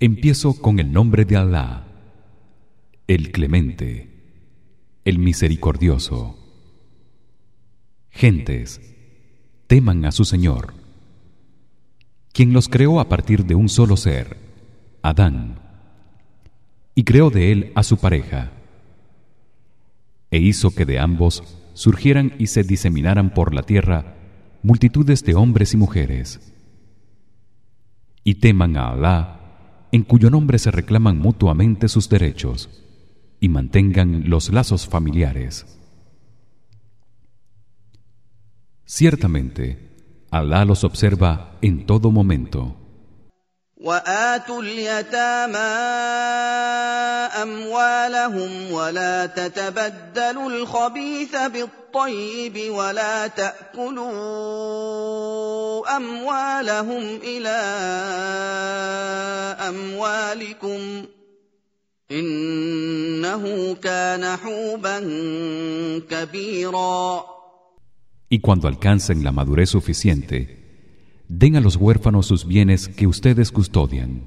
Empiezo con el nombre de Allah, el Clemente, el Misericordioso. Gentes, teman a su Señor, quien los creó a partir de un solo ser, Adán, y creó de él a su pareja, e hizo que de ambos surgieran y se diseminaran por la tierra multitudes de hombres y mujeres. Y teman a Allah en cuyo nombre se reclaman mutuamente sus derechos y mantengan los lazos familiares. Ciertamente, Alá los observa en todo momento. وآتوا اليتامى أموالهم ولا تتبدلوا الخبيث بالطيب ولا تأكلوا أموالهم إلى أموالكم إنه كان حوبا كبيرا. Y cuando alcancen la madurez suficiente, den a los huérfanos sus bienes que ustedes custodian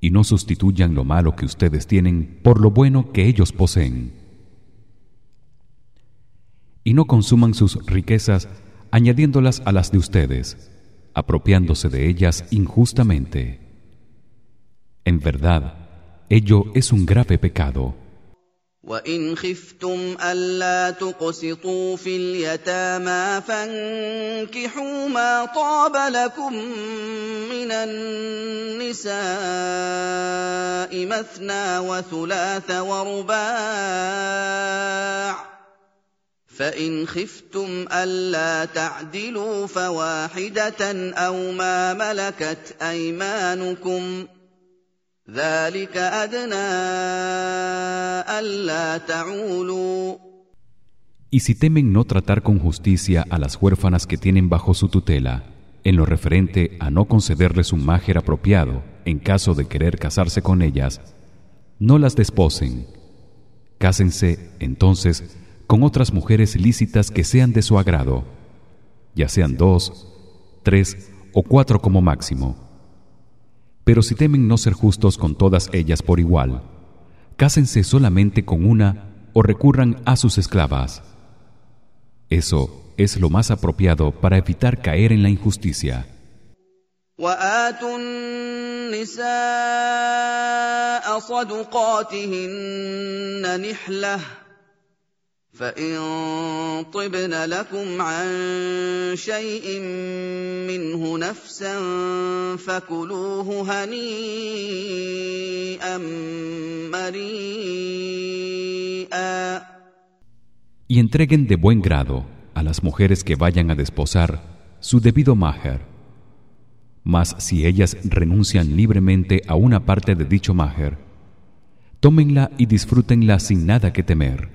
y no sustituyan lo malo que ustedes tienen por lo bueno que ellos poseen. Y no consuman sus riquezas añadiéndolas a las de ustedes apropiándose de ellas injustamente. En verdad ello es un grave pecado وان خفتم الا تقسطوا في اليتامى فانكحوا ما طاب لكم من النساء مثنى وثلاث ورباع فان خفتم الا تعدلوا فواحده أو ما ملكت ايمانكم ذلك أدنى ألا تعولوا Y si temen no tratar con justicia a las huérfanas que tienen bajo su tutela, en lo referente a no concederles un máger apropiado en caso de querer casarse con ellas, no las desposen. Cásense entonces con otras mujeres lícitas que sean de su agrado, ya sean dos, tres o cuatro como máximo pero si temen no ser justos con todas ellas por igual cásense solamente con una o recurran a sus esclavas. Eso es lo más apropiado para evitar caer en la injusticia فان طبن لكم عن شيء منه نفسا فكلوه هنيئا مريئا Y entreguen de buen grado a las mujeres que vayan a desposar su debido maher. Mas si ellas renuncian libremente a una parte de dicho maher, tómenla y disfrútenla sin nada que temer.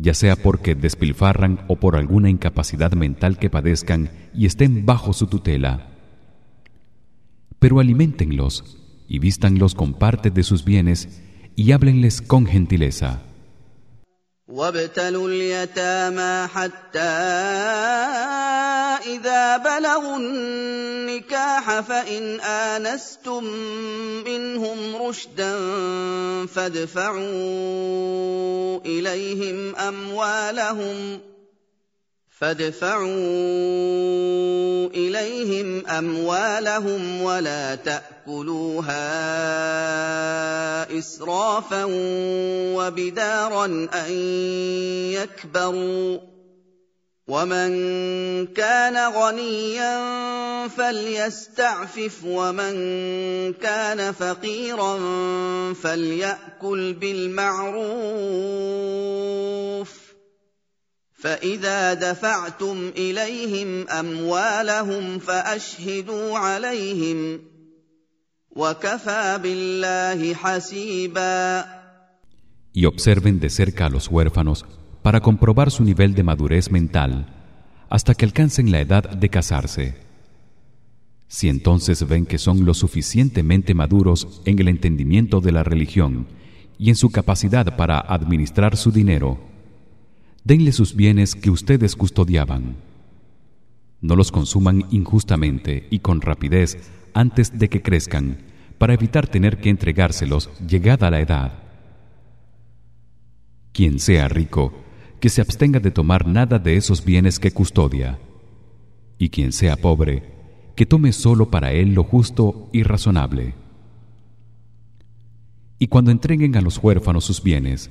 ya sea porque despilfarran o por alguna incapacidad mental que padezcan y estén bajo su tutela. Pero aliméntenlos y vístanlos con parte de sus bienes y háblenles con gentileza وابتلوا اليتامى حتى إذا بلغوا النكاح فإن آنستم منهم رشدا فادفعوا إليهم أموالهم فادفعوا إليهم أموالهم ولا تأكلوها إسرافا وبدارا أن يكبروا ومن كان غنيا فليستعفف ومن كان فقيرا فليأكل بالمعروف فاذا دفعتم اليهم اموالهم فاشهدوا عليهم وكفى بالله حسيبا Y observen de cerca a los huérfanos para comprobar su nivel de madurez mental hasta que alcancen la edad de casarse. Si entonces ven que son lo suficientemente maduros en el entendimiento de la religión y en su capacidad para administrar su dinero, denle sus bienes que ustedes custodiaban. No los consuman injustamente y con rapidez antes de que crezcan, para evitar tener que entregárselos llegada la edad. Quien sea rico, que se abstenga de tomar nada de esos bienes que custodia, y quien sea pobre, que tome solo para él lo justo y razonable. Y cuando entreguen a los huérfanos sus bienes,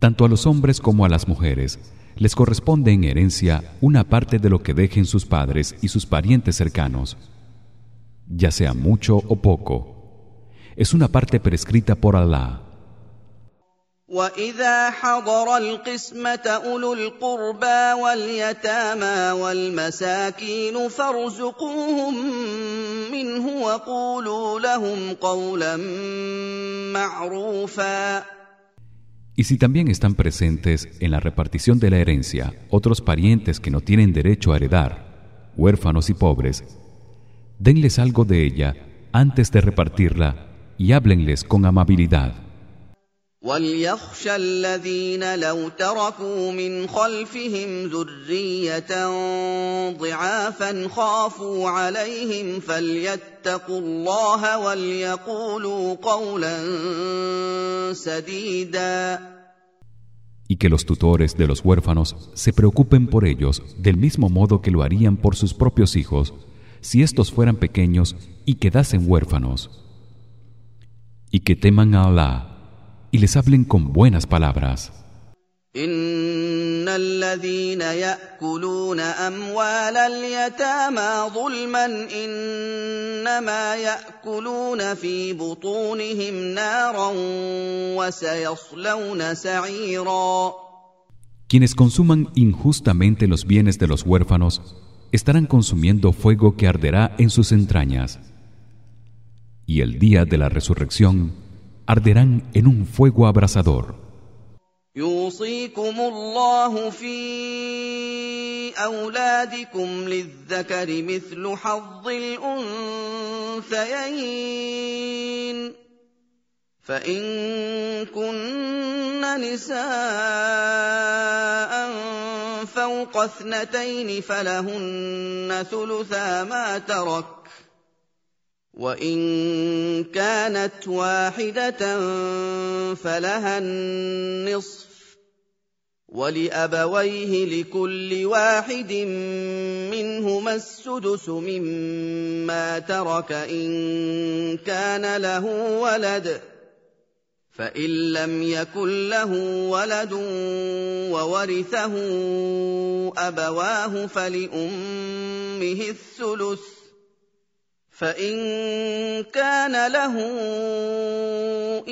Tanto a los hombres como a las mujeres les corresponde en herencia una parte de lo que dejen sus padres y sus parientes cercanos, ya sea mucho o poco. Es una parte prescrita por Alá. واذا حضر القسمه اولو القربى واليتامى والمساكين فارزقوهم منه وقولوا لهم قولا معروفا Y si también están presentes en la repartición de la herencia otros parientes que no tienen derecho a heredar, huérfanos y pobres, denles algo de ella antes de repartirla y háblenles con amabilidad. وليخشى الذين لو تركوا من خلفهم ذريه ضعافا خافوا عليهم فليتقوا الله وليقولوا قولا سديدا y que los tutores de los huérfanos se preocupen por ellos del mismo modo que lo harían por sus propios hijos si estos fueran pequeños y quedasen huérfanos y que teman a Allah y les hablen con buenas palabras. Quienes consuman injustamente los bienes de los huérfanos estarán consumiendo fuego que arderá en sus entrañas. Y el día de la resurrección arderán en un fuego abrasador. يوصيكم الله في أولادكم للذكر مثل حظ الأنثيين فإن كن نساء فوق اثنتين فلهن ثلثا ما ترك وان كانت واحدة فلها النصف ولابويه لكل واحد منهما السدس مما ترك ان كان له ولد فان لم يكن له ولد وورثه ابواه فلامه الثلث فإن كان له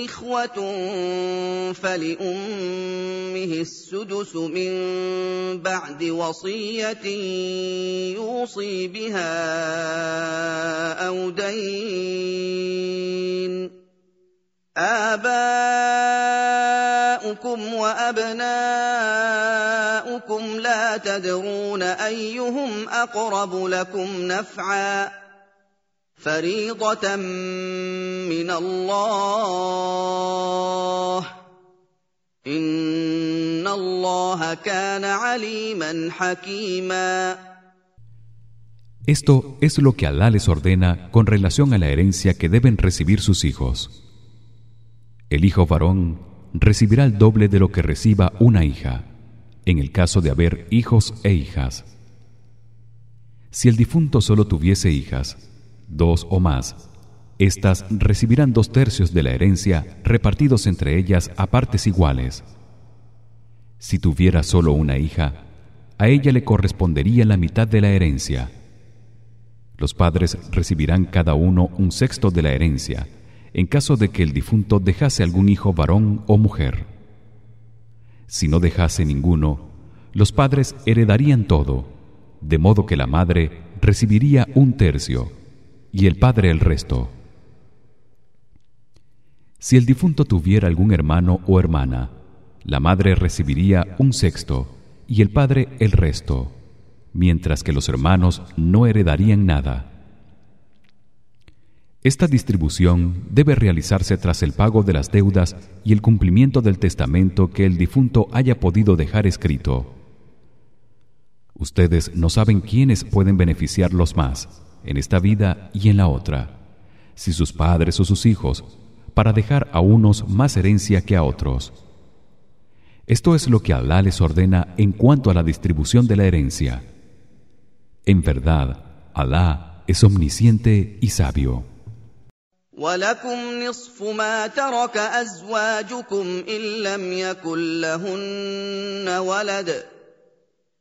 إخوة فلأمه السدس من بعد وصية يوصي بها أو دين. آباؤكم وأبناؤكم لا تدرون أيهم أقرب لكم نفعا. فريضه من الله ان الله كان عليما حكيما Esto es lo que Alá les ordena con relación a la herencia que deben recibir sus hijos. El hijo varón recibirá el doble de lo que reciba una hija, en el caso de haber hijos e hijas. Si el difunto solo tuviese hijas, dos o más. Éstas recibirán dos tercios de la herencia repartidos entre ellas a partes iguales. Si tuviera solo una hija a ella le correspondería la mitad de la herencia. Los padres recibirán cada uno un sexto de la herencia en caso de que el difunto dejase algún hijo varón o mujer. Si no dejase ninguno los padres heredarían todo de modo que la madre recibiría un tercio y el padre el resto. Si el difunto tuviera algún hermano o hermana, la madre recibiría un sexto y el padre el resto, mientras que los hermanos no heredarían nada. Esta distribución debe realizarse tras el pago de las deudas y el cumplimiento del testamento que el difunto haya podido dejar escrito. Ustedes no saben quiénes pueden beneficiarlos más en esta vida y en la otra. Si sus padres o sus hijos para dejar a unos más herencia que a otros. Esto es lo que Alá les ordena en cuanto a la distribución de la herencia. En verdad Alá es omnisciente y sabio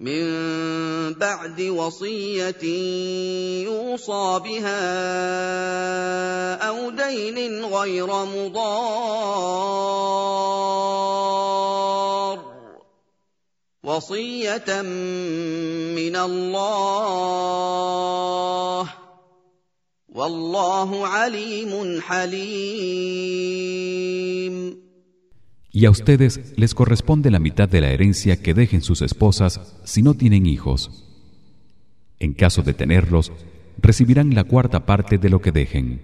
من بعد وصية يوصى بها أو دين غير مضار. وصية من الله. والله عليم حليم. Y a ustedes les corresponde la mitad de la herencia que dejen sus esposas si no tienen hijos. En caso de tenerlos recibirán la cuarta parte de lo que dejen.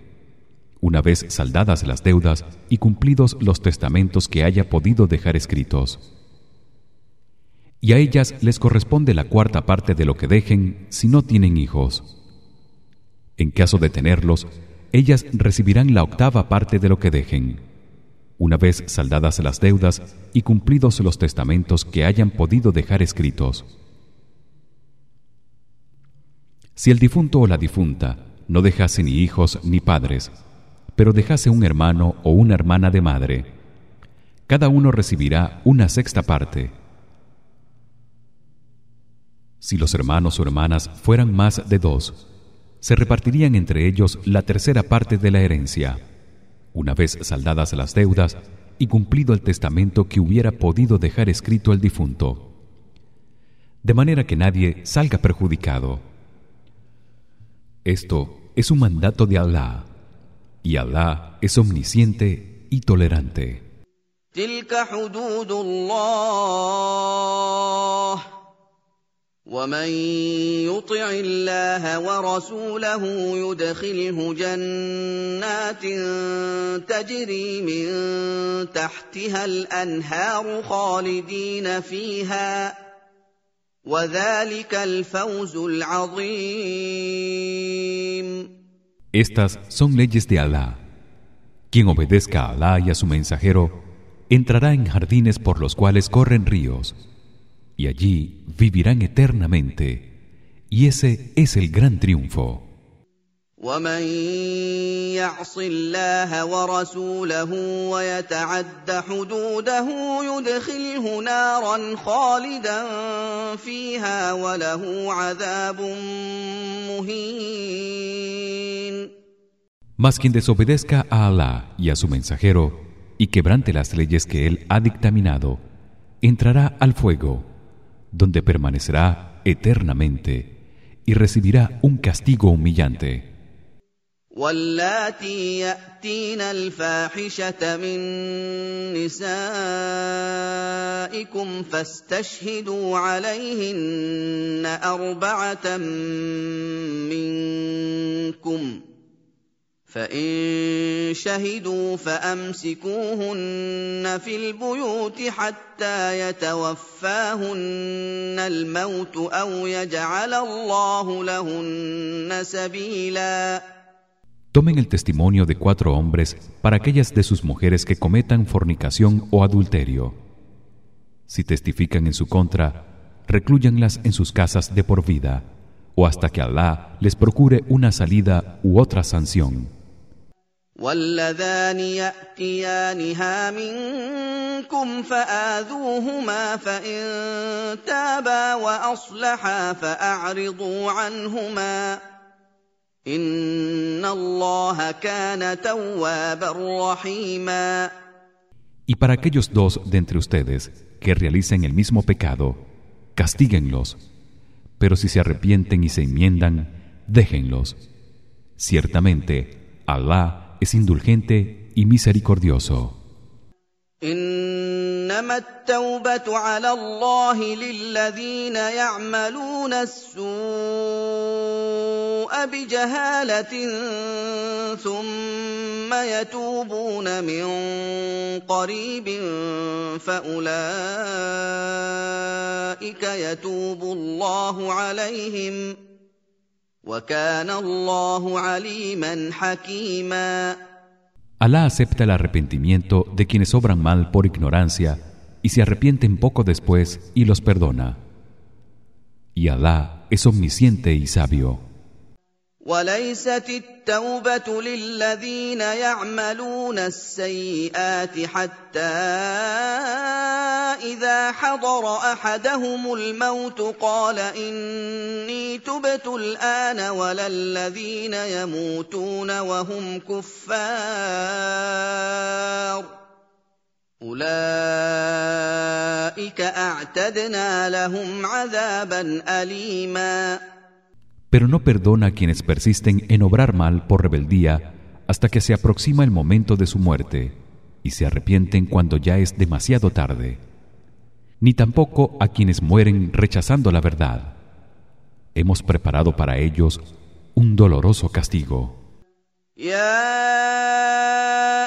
Una vez saldadas las deudas y cumplidos los testamentos que haya podido dejar escritos. Y a ellas les corresponde la cuarta parte de lo que dejen si no tienen hijos. En caso de tenerlos ellas recibirán la octava parte de lo que dejen una vez saldadas las deudas y cumplidos los testamentos que hayan podido dejar escritos. Si el difunto o la difunta no dejase ni hijos ni padres pero dejase un hermano o una hermana de madre cada uno recibirá una sexta parte. Si los hermanos o hermanas fueran más de dos se repartirían entre ellos la tercera parte de la herencia una vez saldadas las deudas y cumplido el testamento que hubiera podido dejar escrito el difunto. De manera que nadie salga perjudicado. Esto es un mandato de Allah y Allah es omnisciente y tolerante ومن يطع الله ورسوله يدخله جنات تجري من تحتها الانهار خالدين فيها وذلك الفوز العظيم Estas son leyes de Allah. Quien obedezca a Allah y a su mensajero entrará en jardines por los cuales corren ríos y allí vivirán eternamente y ese es el gran triunfo ومن يعص الله ورسوله ويتعد حدوده يدخله نارا خالدا فيها وله عذاب مهين Mas quien desobedezca a Allah y a su mensajero y quebrante las leyes que él ha dictaminado entrará al fuego donde permanecerá eternamente y recibirá un castigo humillante. واللاتي ياتين الفاحشه من نسائكم فاستشهدوا عليهن اربعه منكم فان شهدوا فامسكوهن في البيوت حتى يتوفاهن الموت او يجعل الله لهن سبيلا Tomen el testimonio de cuatro hombres para aquellas de sus mujeres que cometan fornicación o adulterio. Si testifican en su contra, reclúyanlas en sus casas de por vida o hasta que Allah les procure una salida u otra sanción. واللذان ياتيانها منكم فاذوهما فان تابا واصلحا فاعرضوا عنهما ان الله كان توابا رحيما Y para aquellos dos de entre ustedes que realicen el mismo pecado, castíguenlos, pero si se arrepienten y se enmiendan, déjenlos. Ciertamente, Allah es indulgente y misericordioso. انما التوبه على الله للذين يعملون السوء بجهاله ثم يتوبون من قريب فاولئك يتوب الله عليهم Alá acepta el arrepentimiento de quienes obran mal por ignorancia y se arrepienten poco después y los perdona. Y Alá es omnisciente y sabio. وليست التوبه للذين يعملون السيئات حتى اذا حضر احدهم الموت قال اني تبت الان ولا الذين يموتون وهم كفار اولئك اعتدنا لهم عذابا اليما pero no perdona a quienes persisten en obrar mal por rebeldía hasta que se aproxima el momento de su muerte y se arrepienten cuando ya es demasiado tarde ni tampoco a quienes mueren rechazando la verdad. Hemos preparado para ellos un doloroso castigo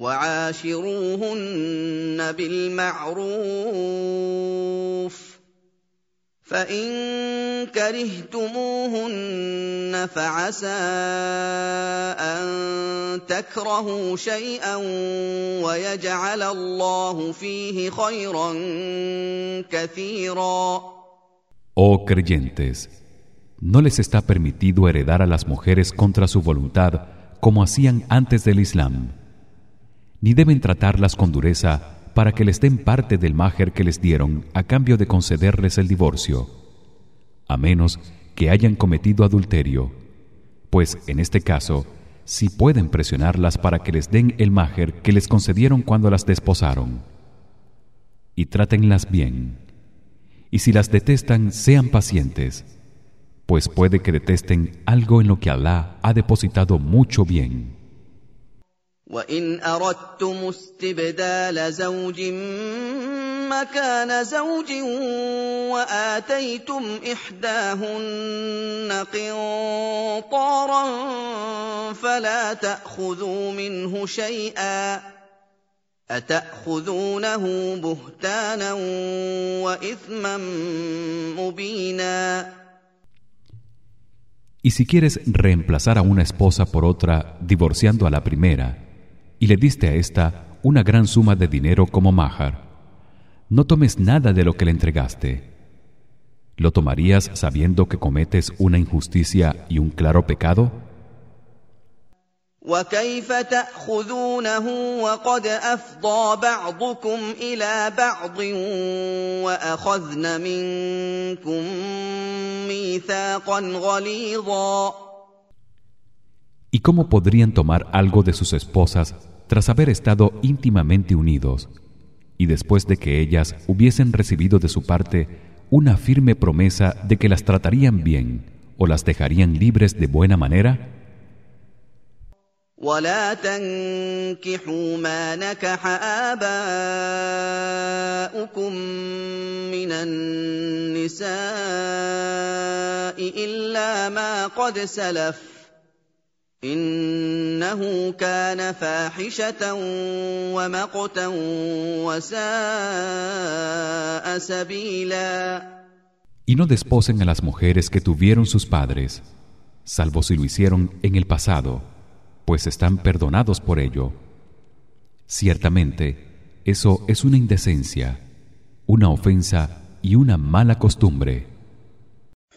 وعاشروهن بالمعروف فان كرهتموهن فعسى ان تكرهوا شيئا ويجعل الله فيه خيرا كثيرا Oh creyentes, no les está permitido heredar a las mujeres contra su voluntad como hacían antes del Islam, ni deben tratarlas con dureza para que les den parte del máger que les dieron a cambio de concederles el divorcio, a menos que hayan cometido adulterio, pues en este caso sí pueden presionarlas para que les den el máger que les concedieron cuando las desposaron. Y trátenlas bien. Y si las detestan, sean pacientes, pues puede que detesten algo en lo que Alá ha depositado mucho bien. وان اردتم استبدال زوج مكان زوج واتيتم احداهن قنطارا فلا تاخذوا منه شيئا اتاخذونه بهتانا واثما مبينا Y si quieres reemplazar a una esposa por otra divorciando a la primera y le diste a esta una gran suma de dinero como mahar no tomes nada de lo que le entregaste. Lo tomarías sabiendo que cometes una injusticia y un claro pecado ¿Y cómo podrían tomar algo de sus esposas tras haber estado íntimamente unidos y después de que ellas hubiesen recibido de su parte una firme promesa de que las tratarían bien o las dejarían libres de buena manera ولا تنكحوا ما نكح آباؤكم من النساء إلا ما قد سلف انه كان فاحشه ومقتا وساء سبيلا Y no desposen a las mujeres que tuvieron sus padres, salvo si lo hicieron en el pasado, pues están perdonados por ello. Ciertamente, eso es una indecencia, una ofensa y una mala costumbre.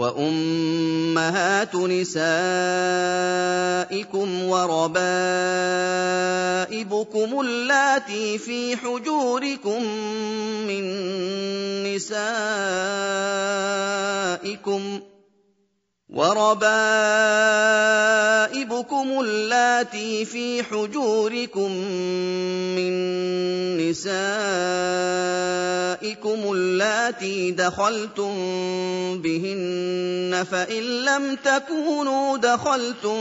وأمهات نسائكم وربائبكم اللاتي في حجوركم من نسائكم وربائبكم اللاتي في حجوركم من نسائكم اللاتي دخلتم بهن فإن لم تكونوا دخلتم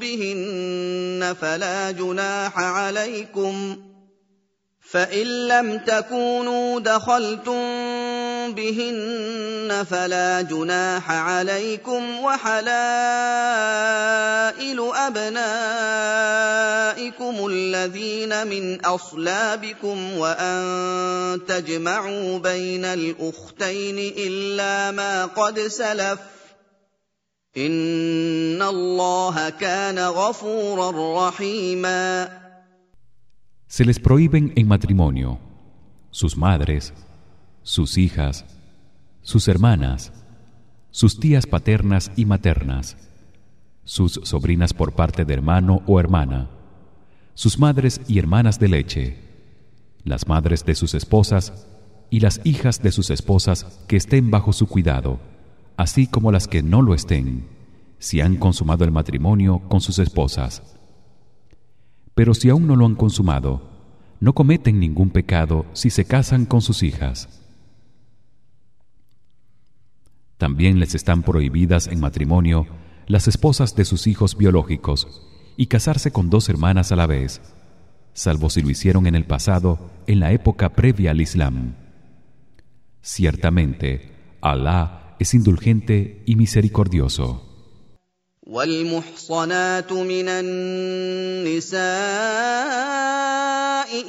بهن فلا جناح عليكم فان لم تكونوا دخلتم بهن فلا جناح عليكم وحلائل ابنائكم الذين من اصلابكم وان تجمعوا بين الاختين الا ما قد سلف ان الله كان غفورا رحيما Se les prohíben en matrimonio sus madres sus hijas, sus hermanas, sus tías paternas y maternas, sus sobrinas por parte de hermano o hermana, sus madres y hermanas de leche, las madres de sus esposas y las hijas de sus esposas que estén bajo su cuidado, así como las que no lo estén, si han consumado el matrimonio con sus esposas. Pero si aún no lo han consumado, no cometen ningún pecado si se casan con sus hijas. También les están prohibidas en matrimonio las esposas de sus hijos biológicos y casarse con dos hermanas a la vez, salvo si lo hicieron en el pasado en la época previa al Islam. Ciertamente, Alá es indulgente y misericordioso. والمحصنات من النساء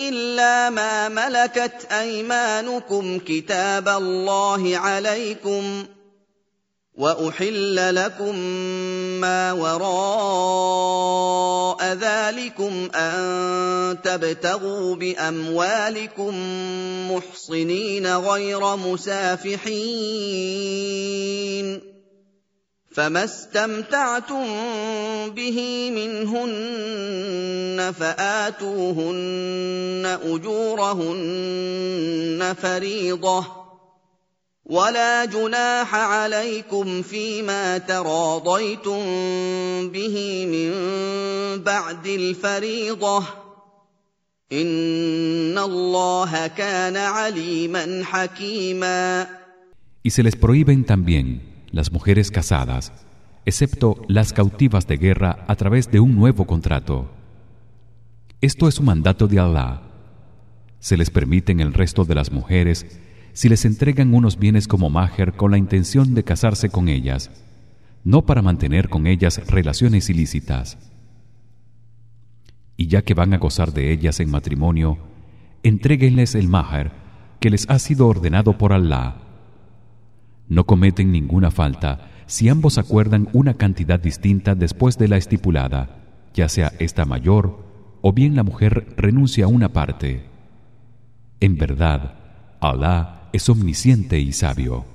إلا ما ملكت أيمانكم كتاب الله عليكم وأحل لكم ما وراء ذلكم أن تبتغوا بأموالكم محصنين غير مسافحين. فما استمتعتم به منهن فاتوهن اجورهن فريضه ولا جناح عليكم فيما تراضيتم به من بعد الفريضه ان الله كان عليما حكيما. Y se les prohíben también las mujeres casadas, excepto las cautivas de guerra a través de un nuevo contrato. Esto es un mandato de Allah. Se les permiten el resto de las mujeres si les entregan unos bienes como maher con la intención de casarse con ellas, no para mantener con ellas relaciones ilícitas. Y ya que van a gozar de ellas en matrimonio, entréguenles el maher que les ha sido ordenado por Allah no cometen ninguna falta si ambos acuerdan una cantidad distinta después de la estipulada, ya sea esta mayor o bien la mujer renuncia a una parte. En verdad, Allah es omnisciente y sabio.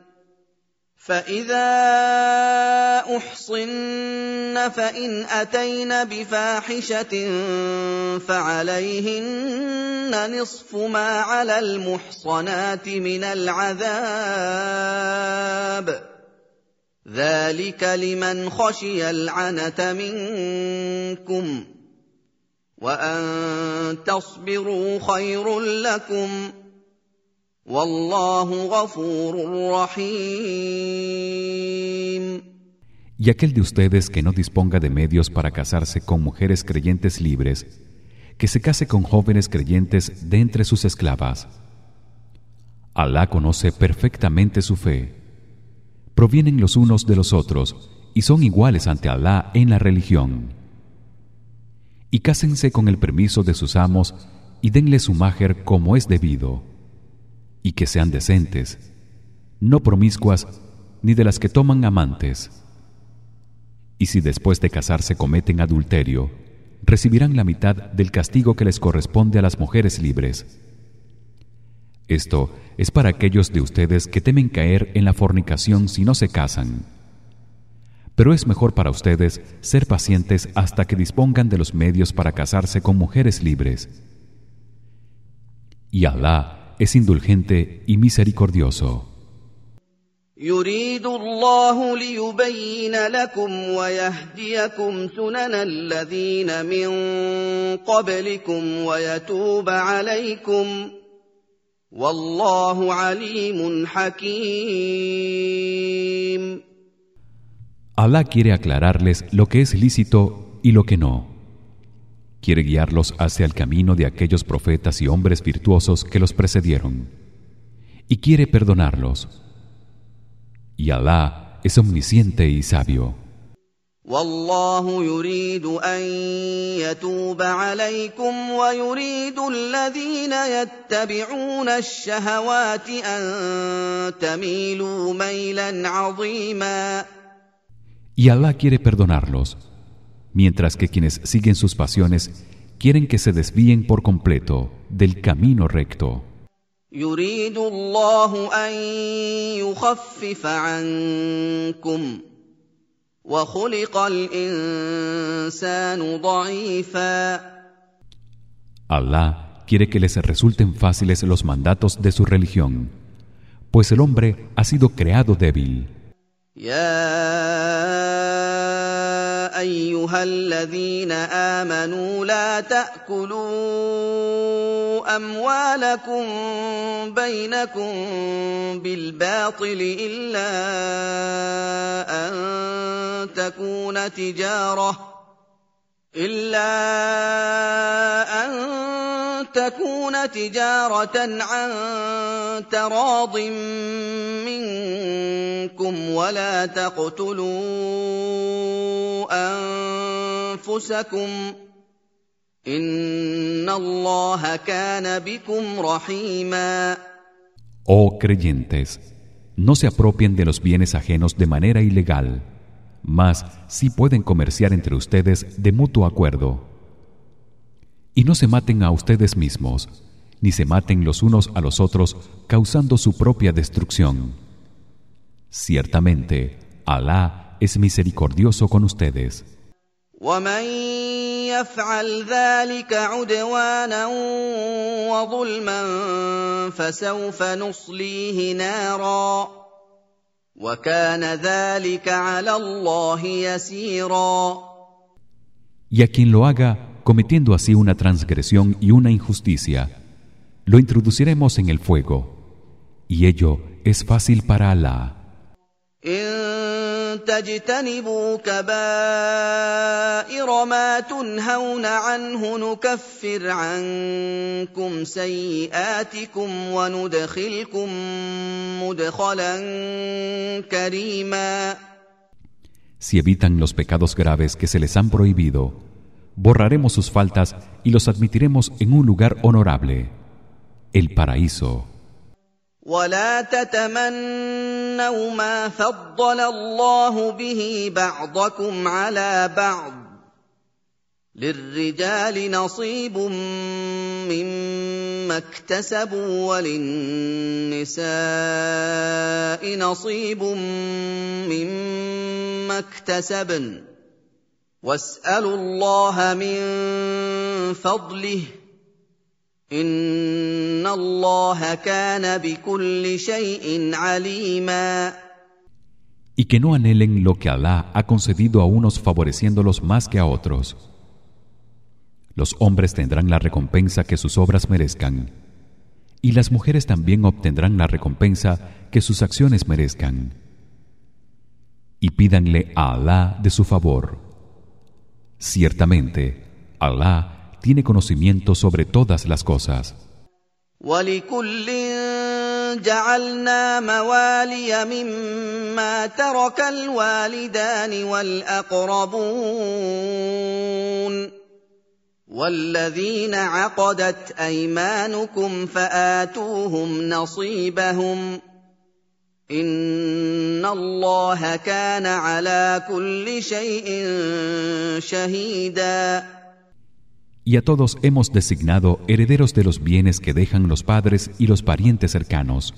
فاذا احصن فان اتين بفاحشه فعليهن نصف ما على المحصنات من العذاب ذلك لمن خشي العنه منكم وان تصبروا خير لكم Y aquel de ustedes que no disponga de medios para casarse con mujeres creyentes libres, que se case con jóvenes creyentes de entre sus esclavas. Alá conoce perfectamente su fe. Provienen los unos de los otros y son iguales ante Alá en la religión. Y cásense con el permiso de sus amos y denle su máger como es debido y que sean decentes, no promiscuas ni de las que toman amantes. Y si después de casarse cometen adulterio, recibirán la mitad del castigo que les corresponde a las mujeres libres. Esto es para aquellos de ustedes que temen caer en la fornicación si no se casan. Pero es mejor para ustedes ser pacientes hasta que dispongan de los medios para casarse con mujeres libres. Y Allah es indulgente y misericordioso. يريد الله ليبين لكم ويهديكم سنن الذين من قبلكم ويتوب عليكم والله عليم حكيم Allah quiere aclararles lo que es lícito y lo que no quiere guiarlos hacia el camino de aquellos profetas y hombres virtuosos que los precedieron y quiere perdonarlos y Alá es omnisciente y sabio والله يريد ان يتوب عليكم ويريد الذين يتبعون الشهوات ان تميلوا ميلا عظيما Y Allah quiere perdonarlos mientras que quienes siguen sus pasiones quieren que se desvíen por completo del camino recto. Allah quiere que les resulten fáciles los mandatos de su religión, pues el hombre ha sido creado débil. Ya أيها الذين آمنوا لا تأكلوا أموالكم بينكم بالباطل إلا أن تكون تجارة إلا أن تكون تجارة عن تراض منكم ولا تقتلوا أنفسكم إن الله كان بكم رحيما. Oh creyentes, no se apropien de los bienes ajenos de manera ilegal. Mas sí pueden comerciar entre ustedes de mutuo acuerdo. Y no se maten a ustedes mismos, ni se maten los unos a los otros causando su propia destrucción. Ciertamente, Alá es misericordioso con ustedes. Y a quien lo haga cometiendo así una transgresión y una injusticia lo introduciremos en el fuego y ello es fácil para Alá تجتنبوا كبائر ما تنهون عنه نكفر عنكم سيئاتكم وندخلكم مدخلا كريما Si evitan los pecados graves que se les han prohibido, borraremos sus faltas y los admitiremos en un lugar honorable, el paraíso. ولا تتمنوا ما فضل الله به بعضكم على بعض للرجال نصيب مما اكتسبوا وللنساء نصيب مما اكتسبن واسالوا الله من فضله Y que no anhelen lo que Alá ha concedido a unos favoreciéndolos más que a otros. Los hombres tendrán la recompensa que sus obras merezcan, y las mujeres también obtendrán la recompensa que sus acciones merezcan. Y pídanle a Alá de su favor. Ciertamente, Alá tiene conocimiento sobre todas las cosas. ولكل جعلنا موالي مما ترك الوالدان والأقربون والذين عقدت أيمانكم فآتوهم نصيبهم إن الله كان على كل شيء شهيداً y a todos hemos designado herederos de los bienes que dejan los padres y los parientes cercanos.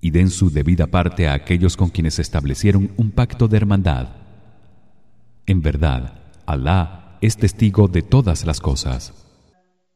Y den su debida parte a aquellos con quienes establecieron un pacto de hermandad. En verdad Alá es testigo de todas las cosas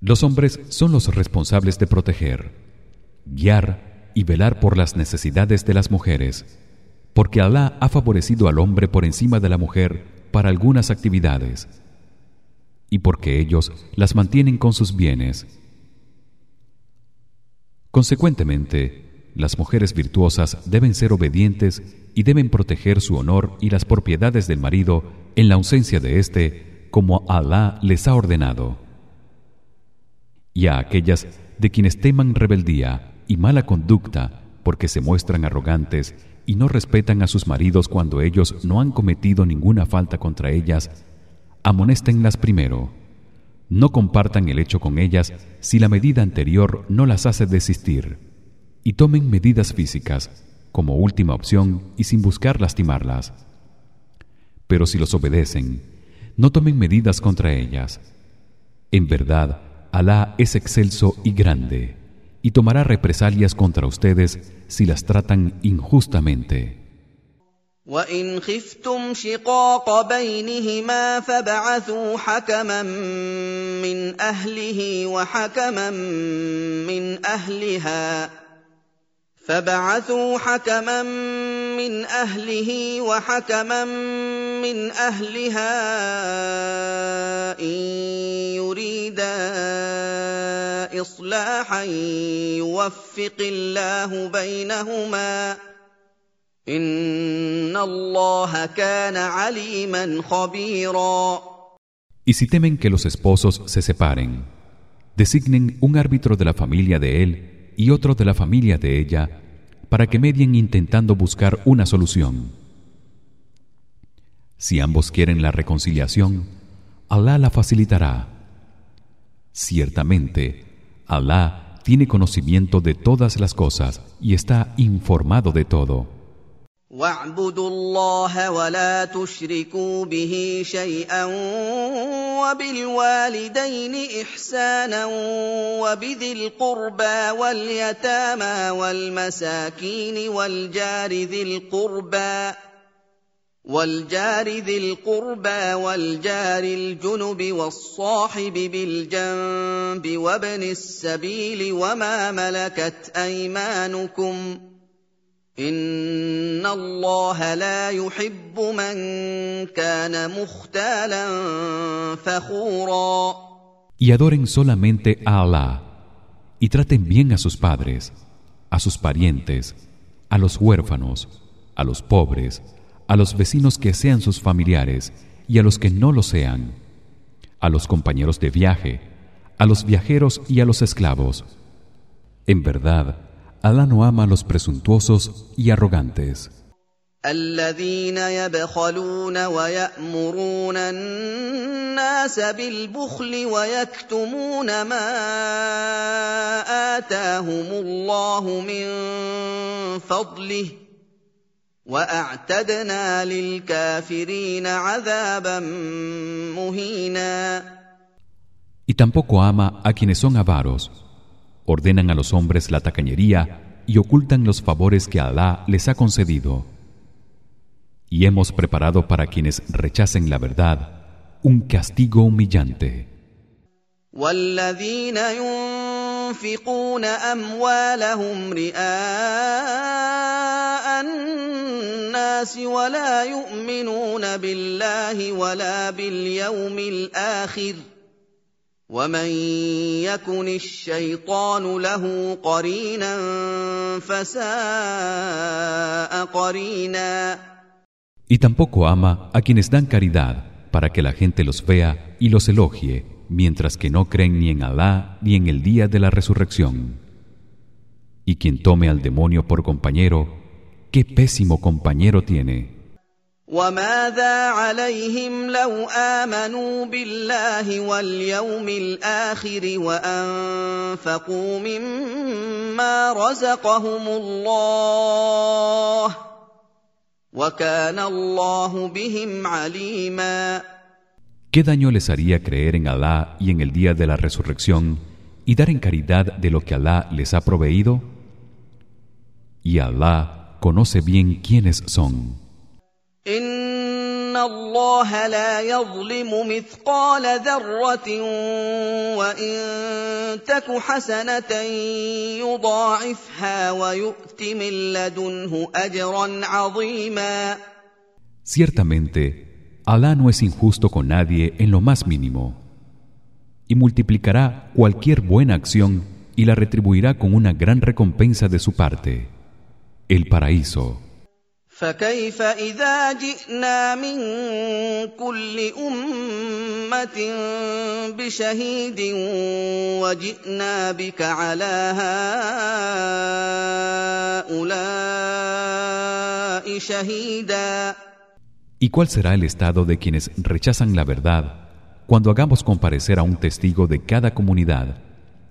Los hombres son los responsables de proteger, guiar y velar por las necesidades de las mujeres, porque Alá ha favorecido al hombre por encima de la mujer para algunas actividades y porque ellos las mantienen con sus bienes. Consecuentemente, las mujeres virtuosas deben ser obedientes y deben proteger su honor y las propiedades del marido en la ausencia de éste, como Alá les ha ordenado y a aquellas de quienes teman rebeldía y mala conducta porque se muestran arrogantes y no respetan a sus maridos cuando ellos no han cometido ninguna falta contra ellas amonéstenlas primero. No compartan el hecho con ellas si la medida anterior no las hace desistir. Y tomen medidas físicas como última opción y sin buscar lastimarlas. Pero si los obedecen no tomen medidas contra ellas. En verdad Alá es excelso y grande y tomará represalias contra ustedes si las tratan injustamente. وَإِنْ خِفْتُمْ شِقَاقَ بَيْنِهِمَا فَابْعَثُوا حَكَمًا مِّنْ أَهْلِهِ وَحَكَمًا مِّنْ أَهْلِهَا فَابْعَثُوا حَكَمًا مِّنْ أَهْلِهِ وَحَكَمًا من اهلها يريدا اصلاحا يوفق الله بينهما ان الله كان عليما خبيرا Y si temen que los esposos se separen, designen un árbitro de la familia de él y otro de la familia de ella para que medien intentando buscar una solución. Si ambos quieren la reconciliación, Alá la facilitará. Ciertamente, Alá tiene conocimiento de todas las cosas y está informado de todo. واعبدوا الله ولا تشركوا به شيئا وبالوالدين احسانا وبذي القربى واليتامى والمساكين والجار ذي القربى والجار ذي القربى والجار الجنب والصاحب بالجنب وابن السبيل وما ملكت أيمانكم إن الله لا يحب من كان مختالا فخورا. Y adoren solamente a Allah y traten bien a sus padres, a sus parientes, a los huérfanos, a los pobres, a los vecinos que sean sus familiares y a los que no lo sean a los compañeros de viaje a los viajeros y a los esclavos en verdad Alá no ama a los presuntuosos y arrogantes الذين يبخلون ويأمرون الناس بالبخل ويكتمون ما آتاهم الله من فضله y tampoco ama a quienes son avaros. Ordenan a los hombres la tacañería y ocultan los favores que Alá les ha concedido. Y hemos preparado para quienes rechacen la verdad un castigo humillante. ينفقون أموالهم رئاء الناس ولا يؤمنون بالله ولا باليوم الآخر ومن يكن الشيطان له قرينا فساء قرينا. Y tampoco ama a quienes dan caridad para que la gente los vea y los elogie. mientras que no creen ni en Alá ni en el día de la resurrección. Y quien tome al demonio por compañero, qué pésimo compañero tiene. وماذا عليهم لو امنوا بالله واليوم الاخر وانفقوا مما رزقهم الله وكان الله بهم عليما ¿Qué daño les haría creer en Alá y en el día de la resurrección y dar en caridad de lo que Alá les ha proveído? Y Alá conoce bien quiénes son. Ciertamente Alá no es injusto con nadie en lo más mínimo y multiplicará cualquier buena acción y la retribuirá con una gran recompensa de su parte el paraíso ¿Y cuál será el estado de quienes rechazan la verdad cuando hagamos comparecer a un testigo de cada comunidad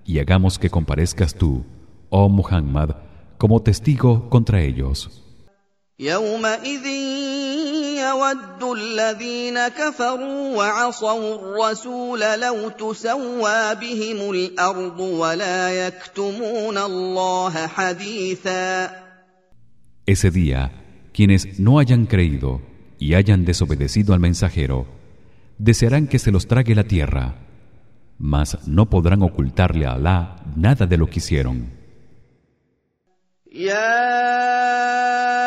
y hagamos que comparezcas tú, oh Muhammad, como testigo contra ellos? Ese día, quienes no hayan creído y hayan desobedecido al mensajero desearán que se los trague la tierra mas no podrán ocultarle a Alá nada de lo que hicieron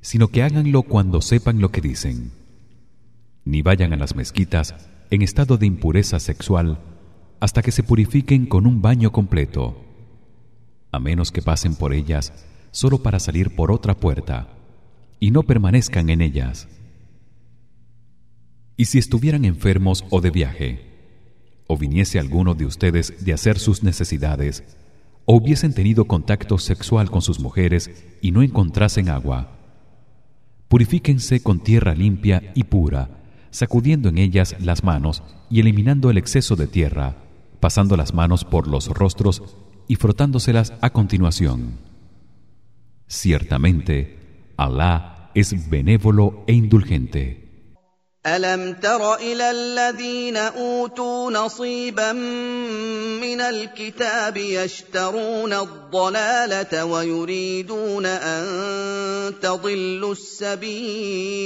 sino que háganlo cuando sepan lo que dicen. Ni vayan a las mezquitas en estado de impureza sexual hasta que se purifiquen con un baño completo. A menos que pasen por ellas solo para salir por otra puerta y no permanezcan en ellas. Y si estuvieran enfermos o de viaje o viniese alguno de ustedes de hacer sus necesidades o hubiesen tenido contacto sexual con sus mujeres y no encontrasen agua purifíquense con tierra limpia y pura sacudiendo en ellas las manos y eliminando el exceso de tierra pasando las manos por los rostros y frotándoselas a continuación. Ciertamente Alá es benévolo e indulgente الم تر الى الذين اوتوا نصيبا من الكتاب يشترون الضلاله ويريدون ان تضلوا السبيل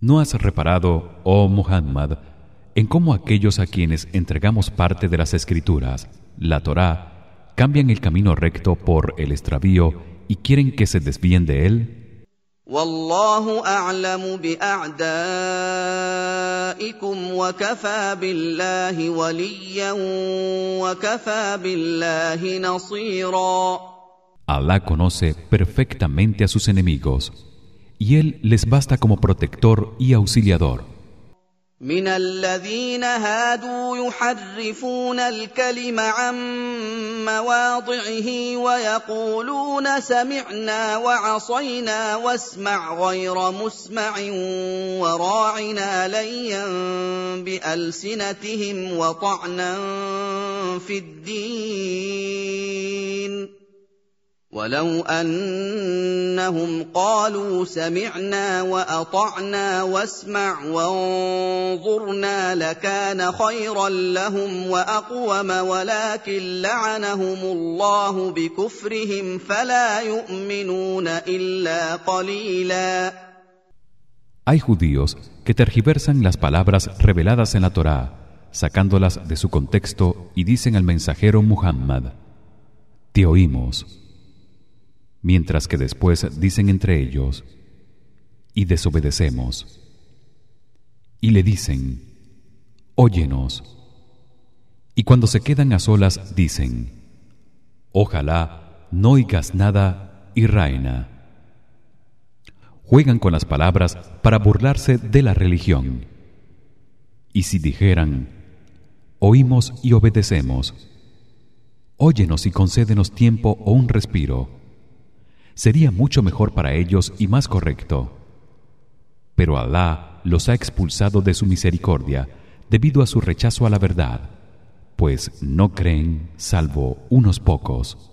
¿No has reparado, oh Muhammad, en cómo aquellos a quienes entregamos parte de las escrituras, la Torá, cambian el camino recto por el extravío y quieren que se desvíen de él? والله اعلم باعدائكم وكفى بالله وليا وكفى بالله نصيرا Allah conoce perfectamente a sus enemigos y él les basta como protector y auxiliador من الذين هادوا يحرفون الكلم عن مواضعه ويقولون سمعنا وعصينا واسمع غير مسمع وراعنا ليا بألسنتهم وطعنا في الدين. ولو انهم قالوا سمعنا واطعنا واسمع وانظرنا لكان خيرا لهم واقوم ولكن لعنهم الله بكفرهم فلا يؤمنون الا قليلا Hay judíos que tergiversan las palabras reveladas en la Torá, sacándolas de su contexto y dicen al mensajero Muhammad: Te oímos mientras que después dicen entre ellos y desobedecemos y le dicen óyenos. Y cuando se quedan a solas dicen ojalá no oigas nada y raina juegan con las palabras para burlarse de la religión. Y si dijeran oímos y obedecemos óyenos y concédenos tiempo o un respiro sería mucho mejor para ellos y más correcto. Pero Alá los ha expulsado de su misericordia debido a su rechazo a la verdad pues no creen salvo unos pocos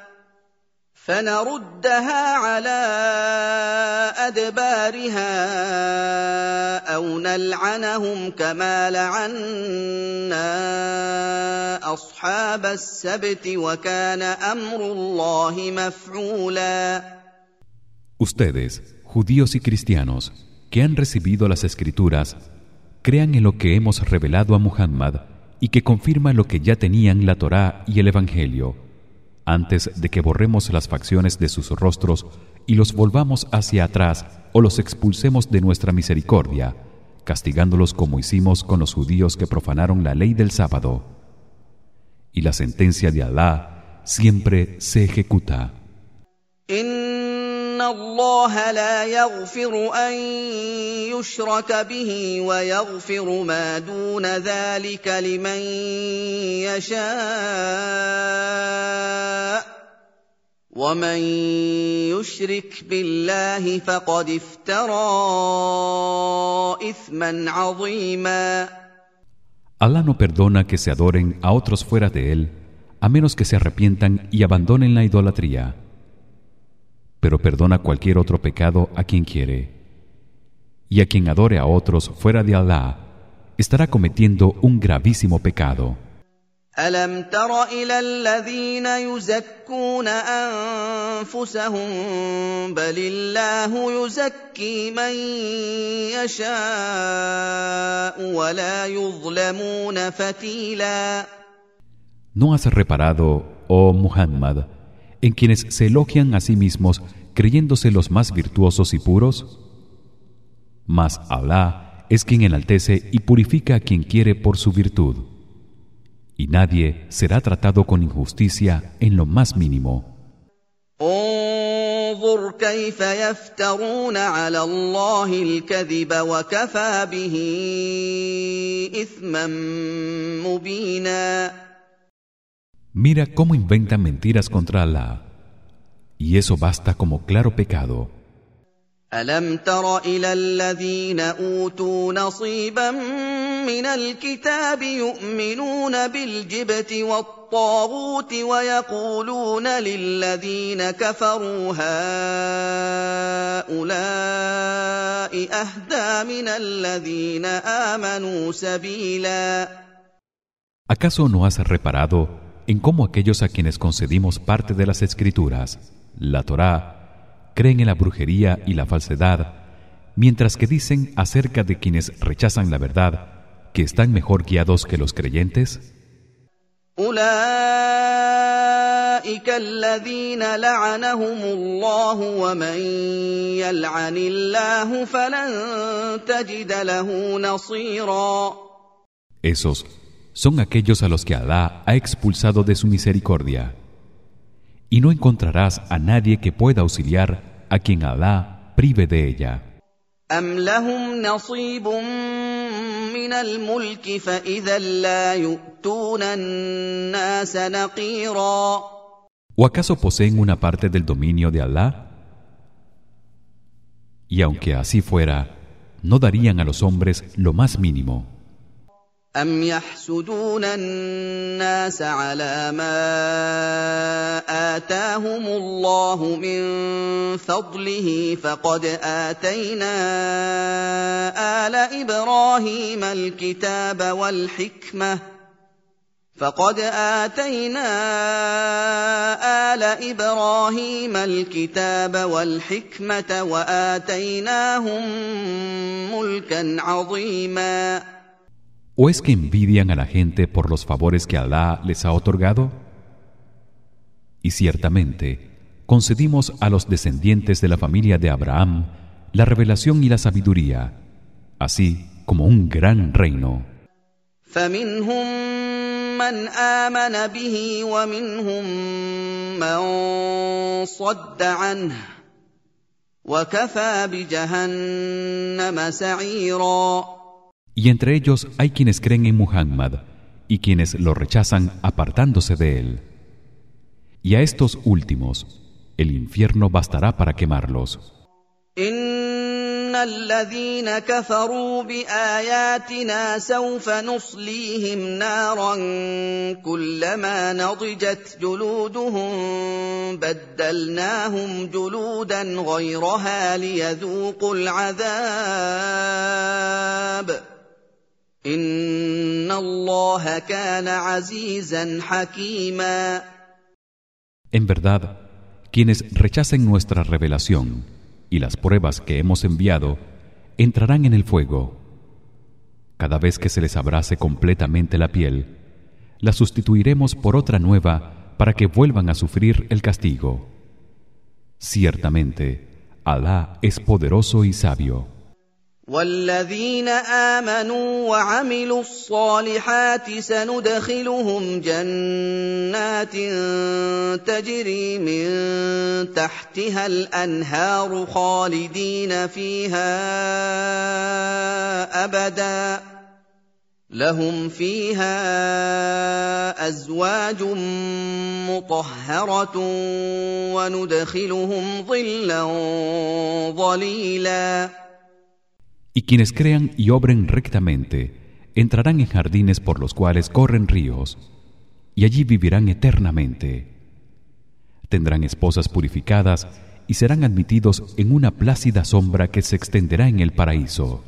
فنردها على ادبارها او نلعنهم كما لعنا اصحاب السبت وكان امر الله مفعولا Ustedes, judíos y cristianos, que han recibido las escrituras, crean en lo que hemos revelado a Muhammad y que confirma lo que ya tenían la Torá y el evangelio antes de que borremos las facciones de sus rostros y los volvamos hacia atrás o los expulsemos de nuestra misericordia castigándolos como hicimos con los judíos que profanaron la ley del sábado. Y la sentencia de Alá siempre se ejecuta ان الله لا يغفر ان يشرك به ويغفر ما دون ذلك لمن يشاء ومن يشرك بالله فقد افترى اثما عظيما Allah no perdona que se adoren a otros fuera de él a menos que se arrepientan y abandonen la idolatría pero perdona cualquier otro pecado a quien quiere y a quien adore a otros fuera de Allah estará cometiendo un gravísimo pecado الم تر الى الذين يزكون انفسهم بل الله يزكي من يشاء ولا يظلمون فتيلا ¿No has reparado, oh Muhammad, en quienes se elogian a sí mismos creyéndose los más virtuosos y puros mas Alá es quien enaltece y purifica a quien quiere por su virtud. Y nadie será tratado con injusticia en lo más mínimo Mira cómo inventan mentiras contra Allah y eso basta como claro pecado. ألم تر إلى الذين أوتوا نصيبا من الكتاب يؤمنون بالجبت والطاغوت ويقولون للذين كفروا هؤلاء أهدى من الذين آمنوا سبيلا ¿Acaso no has reparado en cómo aquellos a quienes concedimos parte de las escrituras, la Torá, creen en la brujería y la falsedad, mientras que dicen acerca de quienes rechazan la verdad que están mejor guiados que los creyentes? اولئك الذين لعنهم الله ومن يلعن الله فلن تجد له نصيرا Esos son aquellos a los que Alá ha expulsado de su misericordia. Y no encontrarás a nadie que pueda auxiliar a quien Alá prive de ella. أم لهم نصيب من الملك فإذا لا يؤتون الناس نقيرا ¿O acaso poseen una parte del dominio de Alá? Y aunque así fuera, no darían a los hombres lo más mínimo. أم يحسدون الناس على ما آتاهم الله من فضله فقد آتينا آل إبراهيم الكتاب والحكمة فقد آتينا آل إبراهيم الكتاب والحكمة وآتيناهم ملكا عظيماً ¿O es que envidian a la gente por los favores que Alá les ha otorgado? Y ciertamente concedimos a los descendientes de la familia de Abraham la revelación y la sabiduría, así como un gran reino. Y entre ellos hay quienes creen en Muhammad y quienes lo rechazan apartándose de él. Y a estos últimos el infierno bastará para quemarlos. الذين كفروا باياتنا سوف نصليهم نارا كلما نضجت جلودهم بدلناهم جلودا غيرها ليذوقوا العذاب En verdad, quienes rechacen nuestra revelación y las pruebas que hemos enviado entrarán en el fuego. Cada vez que se les abrace completamente la piel, la sustituiremos por otra nueva para que vuelvan a sufrir el castigo. Ciertamente, Alá es poderoso y sabio. والذين امنوا وعملوا الصالحات سندخلهم جنات تجري من تحتها الانهار خالدين فيها ابدا لهم فيها ازواج مطهره وندخلهم ظلا ظليلا Y quienes crean y obren rectamente entrarán en jardines por los cuales corren ríos y allí vivirán eternamente. Tendrán esposas purificadas y serán admitidos en una plácida sombra que se extenderá en el paraíso.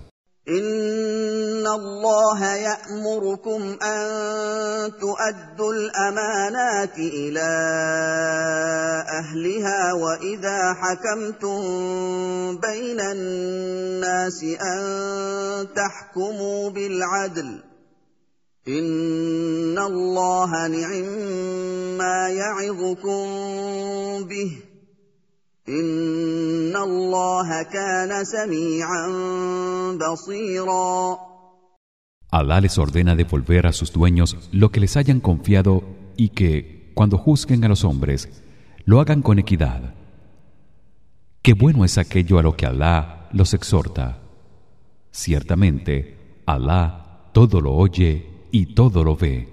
الله يأمركم أن تؤدوا الأمانات إلى أهلها وإذا حكمتم بين الناس أن تحكموا بالعدل. إن الله نعم ما يعظكم به. إن الله كان سميعا بصيراً. Alá les ordena devolver a sus dueños lo que les hayan confiado y que cuando juzguen a los hombres lo hagan con equidad. Qué bueno es aquello a lo que Alá los exhorta. Ciertamente, Alá todo lo oye y todo lo ve.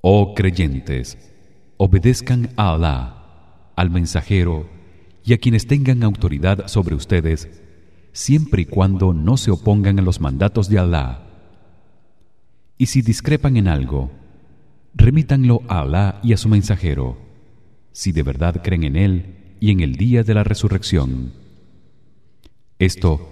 Oh creyentes, obedezcan a Alá, al mensajero y a quienes tengan autoridad sobre ustedes, siempre y cuando no se opongan a los mandatos de Alá. y si discrepan en algo remítanlo a Alá y a su mensajero si de verdad creen en él y en el día de la resurrección esto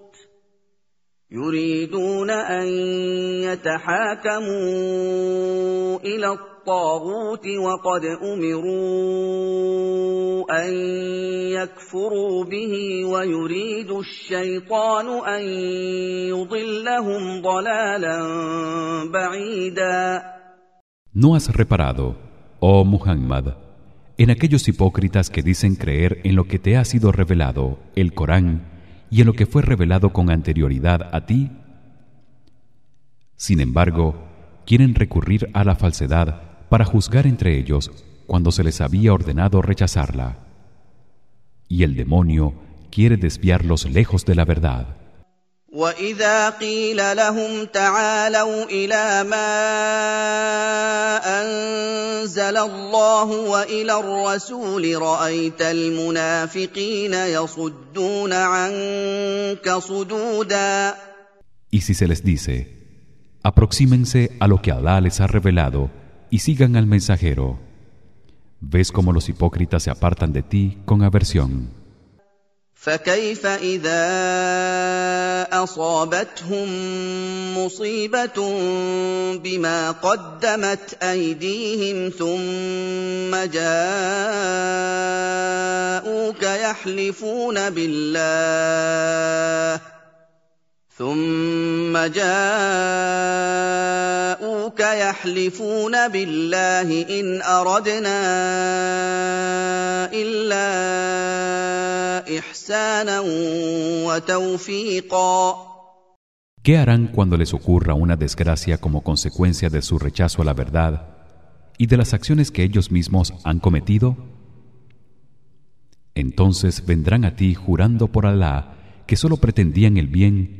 يريدون أن يتحاكموا إلى الطاغوت وقد أمروا أن يكفروا به ويريد الشيطان أن يضلهم ضلالا بعيدا ¿No has reparado, oh Muhammad, en aquellos hipócritas que dicen creer en lo que te ha sido revelado, el Corán, y en lo que fue revelado con anterioridad a ti. Sin embargo quieren recurrir a la falsedad para juzgar entre ellos cuando se les había ordenado rechazarla. Y el demonio quiere desviarlos lejos de la verdad واذا قيل لهم تعالوا الى ما انزل الله والى الرسول رايت المنافقين يصدون عنك صدودا Y si se les dice aproxímense a lo que Alá les ha revelado y sigan al mensajero ves cómo los hipócritas se apartan de ti con aversión فكيف اذا اصابتهم مصيبه بما قدمت ايديهم ثم جاءوك يحلفون بالله ثم جاءوك يحلفون بالله ان اردنا الا احسانا وتوفيقا ¿Qué harán cuando les ocurra una desgracia como consecuencia de su rechazo a la verdad y de las acciones que ellos mismos han cometido? Entonces vendrán a ti jurando por Alá que solo pretendían el bien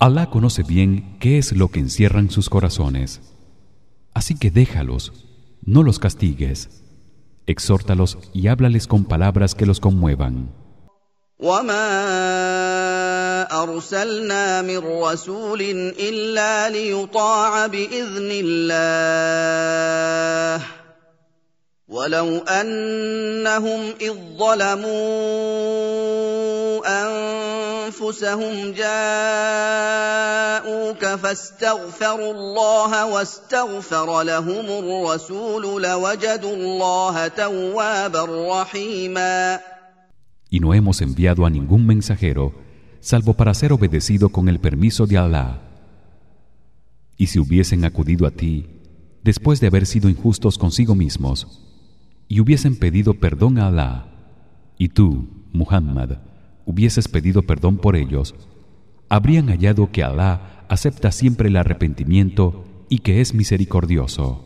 Allah conoce bien qué es lo que encierran sus corazones. Así que déjalos, no los castigues. Exhórtalos y háblales con palabras que los conmuevan. وما ارسلنا من رسول الا ليطاع باذن الله ولو انهم اذ ظلموا انفسهم جاءوك فاستغفروا الله واستغفر لهم الرسول لوجدوا الله توابا رحيما Y no hemos enviado a ningún mensajero salvo para ser obedecido con el permiso de Allah. Y si hubiesen acudido a ti después de haber sido injustos consigo mismos y hubiesen pedido perdón a Allah y tú, Muhammad, hubieses pedido perdón por ellos, habrían hallado que Allah acepta siempre el arrepentimiento y que es misericordioso.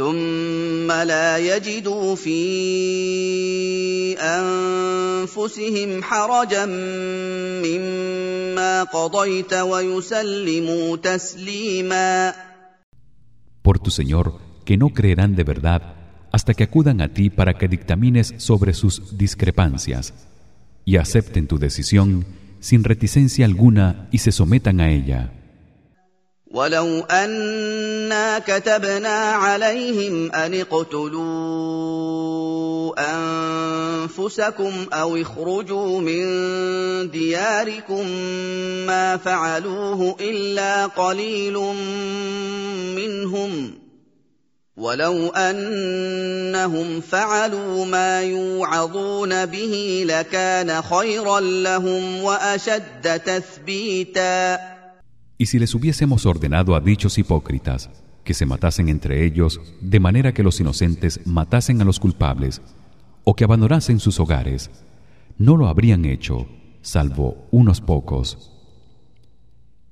ثم لا يجدوا في انفسهم حرجا مما قضيت ويسلموا تسليما Por tu Señor que no creerán de verdad hasta que acudan a ti para que dictamines sobre sus discrepancias y acepten tu decisión sin reticencia alguna y se sometan a ella. ولو انا كتبنا عليهم ان اقتلوا انفسكم أو اخرجوا من دياركم ما فعلوه الا قليل منهم ولو انهم فعلوا ما يوعظون به لكان خيرا لهم واشد تثبيتا Y si les hubiésemos ordenado a dichos hipócritas que se matasen entre ellos de manera que los inocentes matasen a los culpables o que abandonasen sus hogares no lo habrían hecho salvo unos pocos.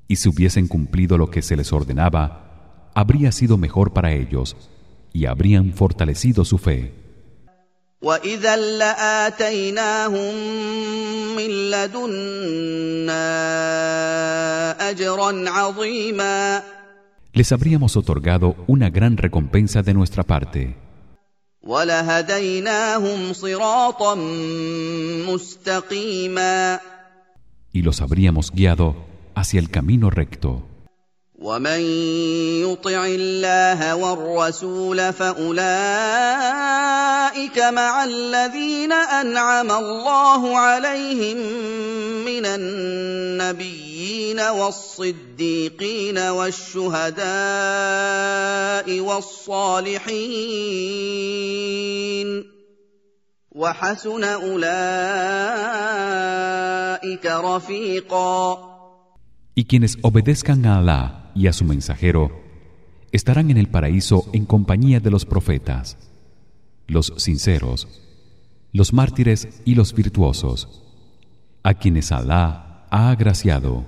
Y si hubiesen cumplido lo que se les ordenaba habría sido mejor para ellos y habrían fortalecido su fe واذا لاتيناهم من لدنا اجرا عظيما les habríamos otorgado una gran recompensa de nuestra parte ولهديناهم صراطا مستقيما y los habríamos guiado hacia el camino recto ومن يطع الله والرسول فاولئك مع الذين انعم الله عليهم من النبيين والصديقين والشهداء والصالحين وحسن اولئك رفيقا. Y quienes obedezcan a Allah y a su mensajero estarán en el paraíso en compañía de los profetas los sinceros los mártires y los virtuosos a quienes Alá ha agraciado.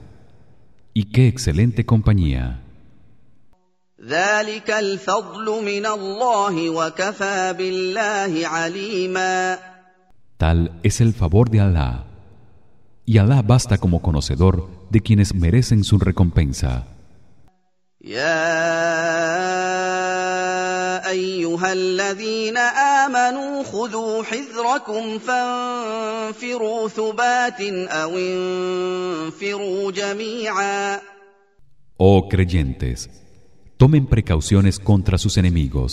Y qué excelente compañía. Tal es el favor de Alá. Y Alá basta como conocedor de quienes merecen su recompensa. يا ايها الذين امنوا خذوا حذركم فانفروا ثبات او انفروا جميعا Oh creyentes tomen precauciones contra sus enemigos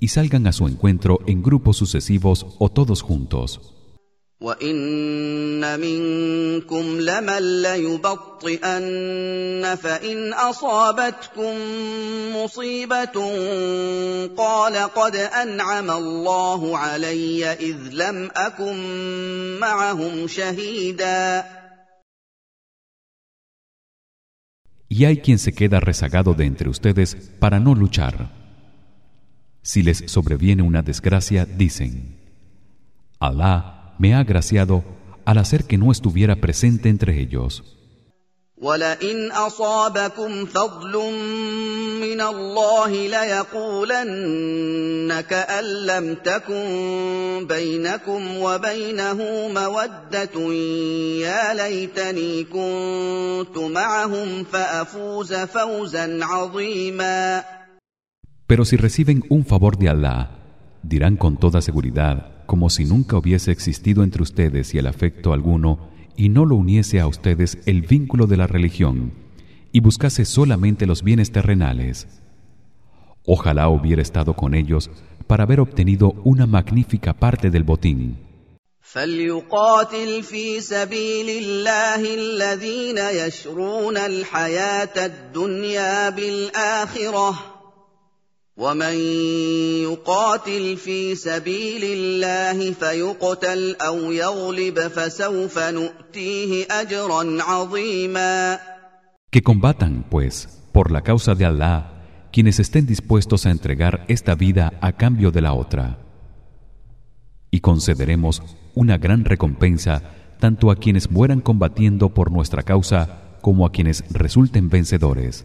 y salgan a su encuentro en grupos sucesivos o todos juntos وان منكم لمن ليبطئن فان اصابتكم مصيبه قال قد انعم الله علي اذ لم اكن معهم شهيدا Y hay quien se queda rezagado de entre ustedes para no luchar. Si les sobreviene una desgracia, dicen: Alá me ha agraciado al hacer que no estuviera presente entre ellos. ولئن اصابكم فضل من الله ليقولن كان لم تكن بينكم وبينه موده يا ليتني كنت معهم فافوز فوزا عظيما Pero si reciben un favor de Allah, dirán con toda seguridad como si nunca hubiese existido entre ustedes y el afecto alguno y no lo uniese a ustedes el vínculo de la religión y buscase solamente los bienes terrenales. Ojalá hubiera estado con ellos para haber obtenido una magnífica parte del botín ومن يقاتل في سبيل الله فيقتل او يغلب فسوف نؤتيه اجرا عظيما Que combatan pues por la causa de Allah quienes estén dispuestos a entregar esta vida a cambio de la otra y concederemos una gran recompensa tanto a quienes mueran combatiendo por nuestra causa como a quienes resulten vencedores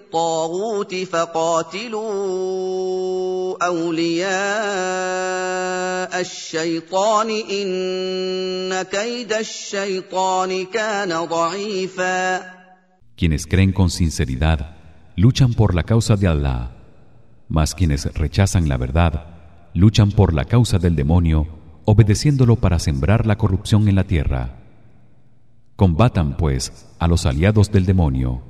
الطاغوت فقاتلوا اولياء الشيطان ان كيد الشيطان كان ضعيفا Quienes creen con sinceridad luchan por la causa de Allah, mas quienes rechazan la verdad luchan por la causa del demonio, obedeciéndolo para sembrar la corrupción en la tierra. Combatan pues a los aliados del demonio.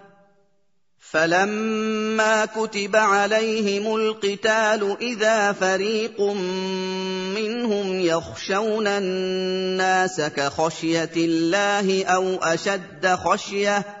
فلما كتب عليهم القتال اذا فريق منهم يخشون الناس كخشيه الله أو اشد خشيه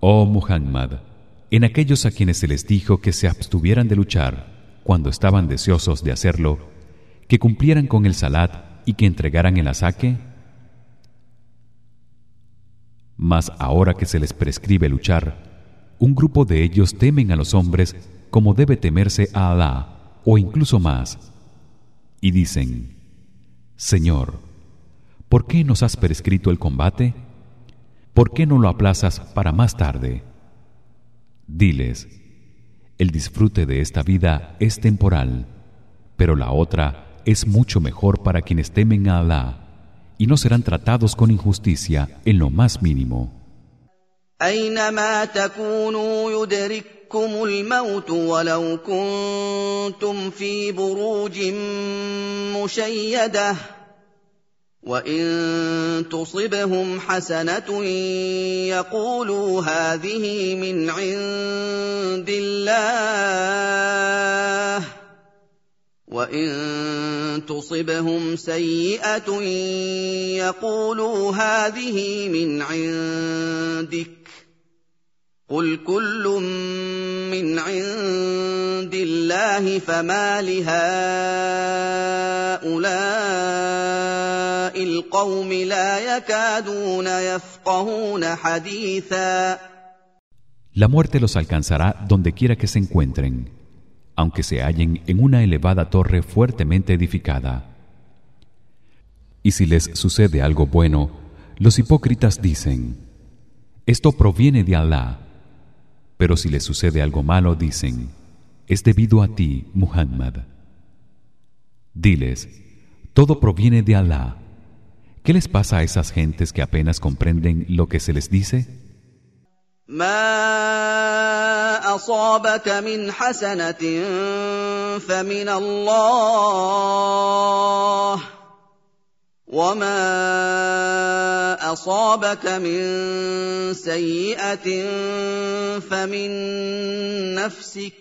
oh Muhammad, en aquellos a quienes se les dijo que se abstuvieran de luchar cuando estaban deseosos de hacerlo, que cumplieran con el salat y que entregaran el asaque? Mas ahora que se les prescribe luchar, un grupo de ellos temen a los hombres como debe temerse a Alá o incluso más y dicen Señor ¿por qué nos has prescrito el combate? ¿por qué no lo aplazas para más tarde? Diles El disfrute de esta vida es temporal pero la otra es mucho mejor para quienes temen a Alá y no serán tratados con injusticia en lo más mínimo اينما تكونوا يدرككم الموت ولو كنتم في بروج مشيده وان تصبهم حسنه يقولوا هذه من عند الله وان تصبهم سيئه يقولوا هذه من عندك قل كل من عند الله فما لهؤلاء القوم لا يكادون يفقهون حديثا La muerte los alcanzará donde quiera que se encuentren, aunque se hallen en una elevada torre fuertemente edificada. Y si les sucede algo bueno, los hipócritas dicen: Esto proviene de Alá. Pero si les sucede algo malo, dicen: Es debido a ti, Muhammad. Diles: Todo proviene de Alá. ¿Qué les pasa a esas gentes que apenas comprenden lo que se les dice? ما اصابك من حسنه فمن الله وما اصابك من سيئه فمن نفسك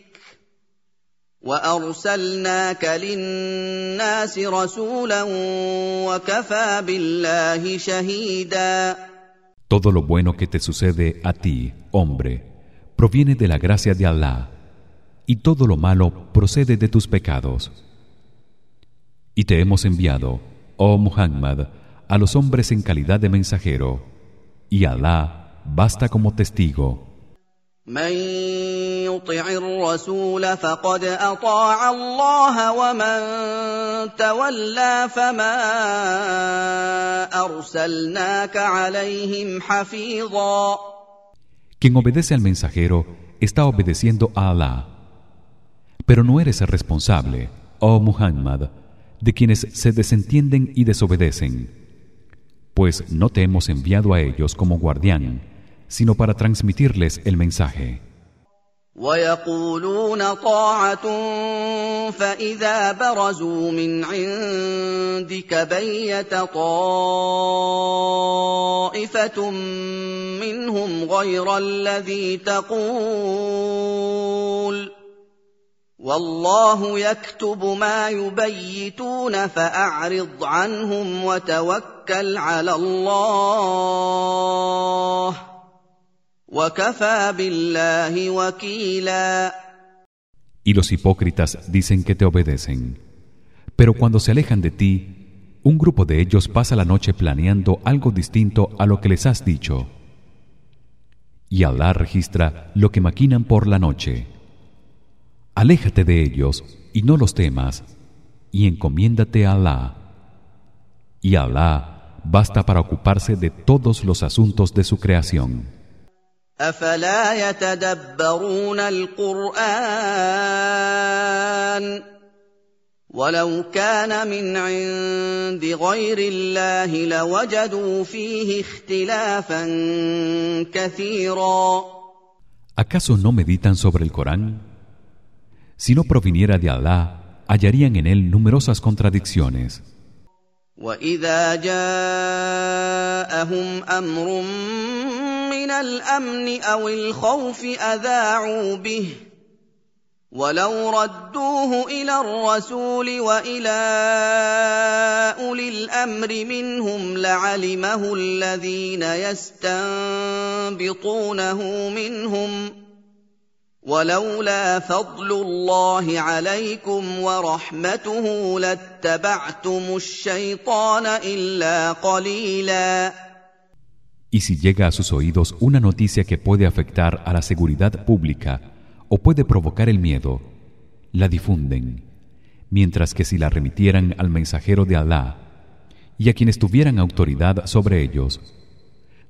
وارسلناك للناس رسولا وكفى بالله شهيدا Todo lo bueno que te sucede a ti, hombre, proviene de la gracia de Allah, y todo lo malo procede de tus pecados. Y te hemos enviado, oh Muhammad, a los hombres en calidad de mensajero, y Alá basta como testigo. من يطع الرسول فقد اطاع الله ومن تولى فما ارسلناك عليهم حفيظا Quien obedece al mensajero está obedeciendo a Alá. Pero no eres el responsable, oh Muhammad, de quienes se desentienden y desobedecen, pues no te hemos enviado a ellos como guardián, sino para transmitirles el mensaje. ويقولون طاعة فإذا برزوا من عندك بيت طائفة منهم غير الذي تقول والله يكتب ما يبيتون فأعرض عنهم وتوكل على الله Y los hipócritas dicen que te obedecen. Pero cuando se alejan de ti, un grupo de ellos pasa la noche planeando algo distinto a lo que les has dicho. Y Allah registra lo que maquinan por la noche. aléjate de ellos y no los temas y encomiéndate a Alá. Y Alá basta para ocuparse de todos los asuntos de su creación. ¿Acaso no meditan sobre el Corán? Si no proviniera de Allah, hallarían en él numerosas contradicciones. وَإِذَا جَاءَهُمْ أَمْرٌ من الامن أو الخوف اذاعوا به ولو ردوه إلى الرسول والى اولي الامر منهم لعلمه الذين يستنبطونه منهم ولولا فضل الله عليكم ورحمته لاتبعتم الشيطان الا قليلاً Y si llega a sus oídos una noticia que puede afectar a la seguridad pública o puede provocar el miedo, la difunden, mientras que si la remitieran al mensajero de Alá y a quienes tuvieran autoridad sobre ellos,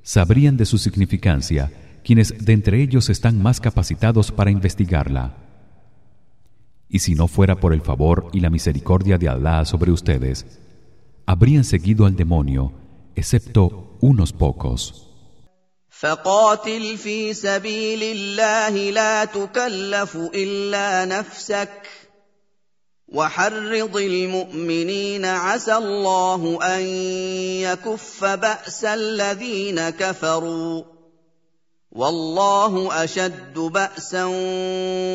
sabrían de su significancia quienes de entre ellos están más capacitados para investigarla. Y si no fuera por el favor y la misericordia de Alá sobre ustedes, habrían seguido al demonio, excepto unos pocos. فقاتل في سبيل الله لا تكلف الا نفسك وحرض المؤمنين عسى الله ان يكف باس الذين كفروا والله اشد باسا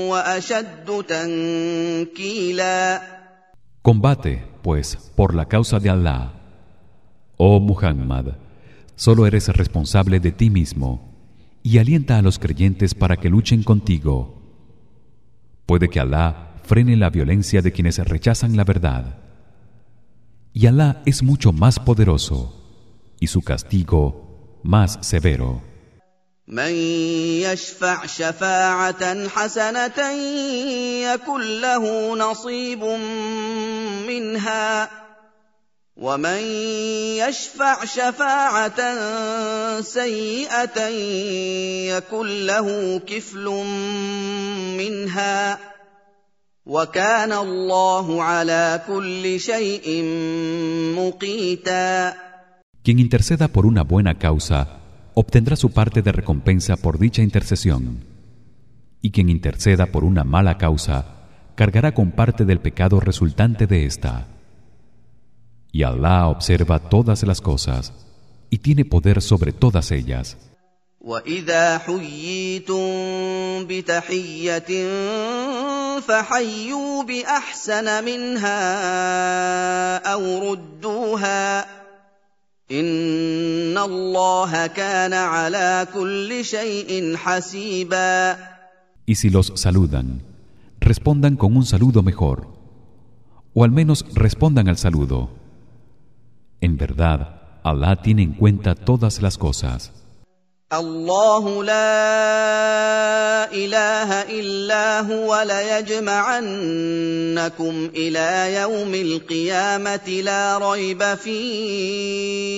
واشد تنكيلا Combate, pues, por la causa de Allah. Oh Muhammad, Solo eres responsable de ti mismo y alienta a los creyentes para que luchen contigo. Puede que Alá frene la violencia de quienes rechazan la verdad. Y Alá es mucho más poderoso y su castigo más severo. ومن يشفع شفاعه سيئه يكن له كفل منها وكان الله على كل شيء مقيتا Quien interceda por una buena causa obtendrá su parte de recompensa por dicha intercesión y quien interceda por una mala causa cargará con parte del pecado resultante de esta y Allah observa todas las cosas y tiene poder sobre todas ellas. وَإِذَا حُيِّيتُم بِتَحِيَّةٍ فَحَيُّوا بِأَحْسَنَ مِنْهَا أَوْ رُدُّوهَا إِنَّ اللَّهَ كَانَ عَلَى كُلِّ شَيْءٍ حَسِيبًا Y si los saludan, respondan con un saludo mejor o al menos respondan al saludo en verdad Allah tiene en cuenta todas las cosas الله لا اله الا هو ليجمعنكم الى يوم القيامه لا ريب فيه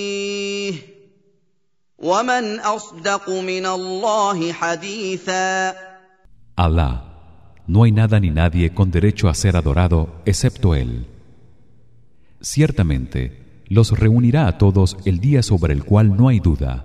ومن اصدق من الله حديثا Allah no hay nada ni nadie con derecho a ser adorado excepto él ciertamente los reunirá a todos el día sobre el cual no hay duda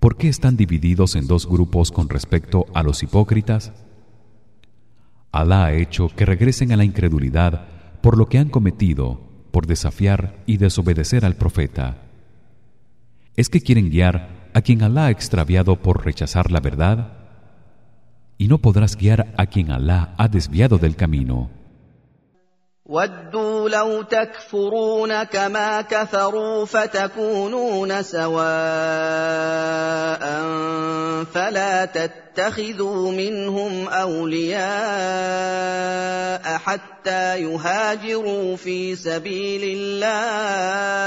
¿Por qué están divididos en dos grupos con respecto a los hipócritas? Alá ha hecho que regresen a la incredulidad por lo que han cometido por desafiar y desobedecer al profeta. ¿Es que quieren guiar a quien Alá ha extraviado por rechazar la verdad? Y no podrás guiar a quien Alá ha desviado del camino. ودوا لو تكفرون كما كفروا فتكونون سواء فلا تتخذوا منهم اولياء حتى يهاجروا في سبيل الله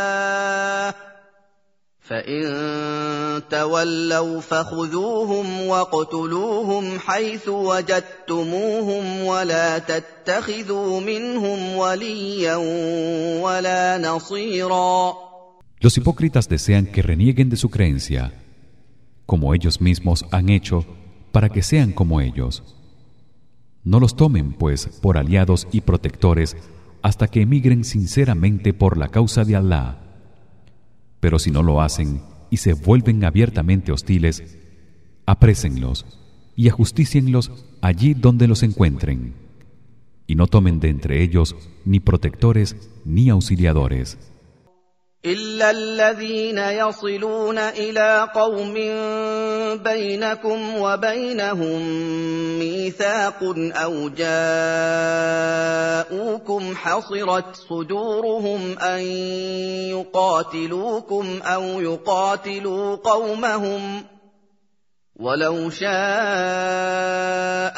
فان تولوا فخذوهم واقتلوهم حيث وجدتموهم ولا تتخذوا منهم وليا ولا نصيرا Los hipócritas desean que renieguen de su creencia, como ellos mismos han hecho, para que sean como ellos. No los tomen, pues, por aliados y protectores hasta que emigren sinceramente por la causa de Allah pero si no lo hacen y se vuelven abiertamente hostiles aprésenlos y ajustícienlos allí donde los encuentren. Y no tomen de entre ellos ni protectores ni auxiliadores إلا الذين يصلون إلى قوم بينكم وبينهم ميثاق أو جاءوكم حصرت صدورهم أن يقاتلوكم أو يقاتلوا قومهم ولو شاء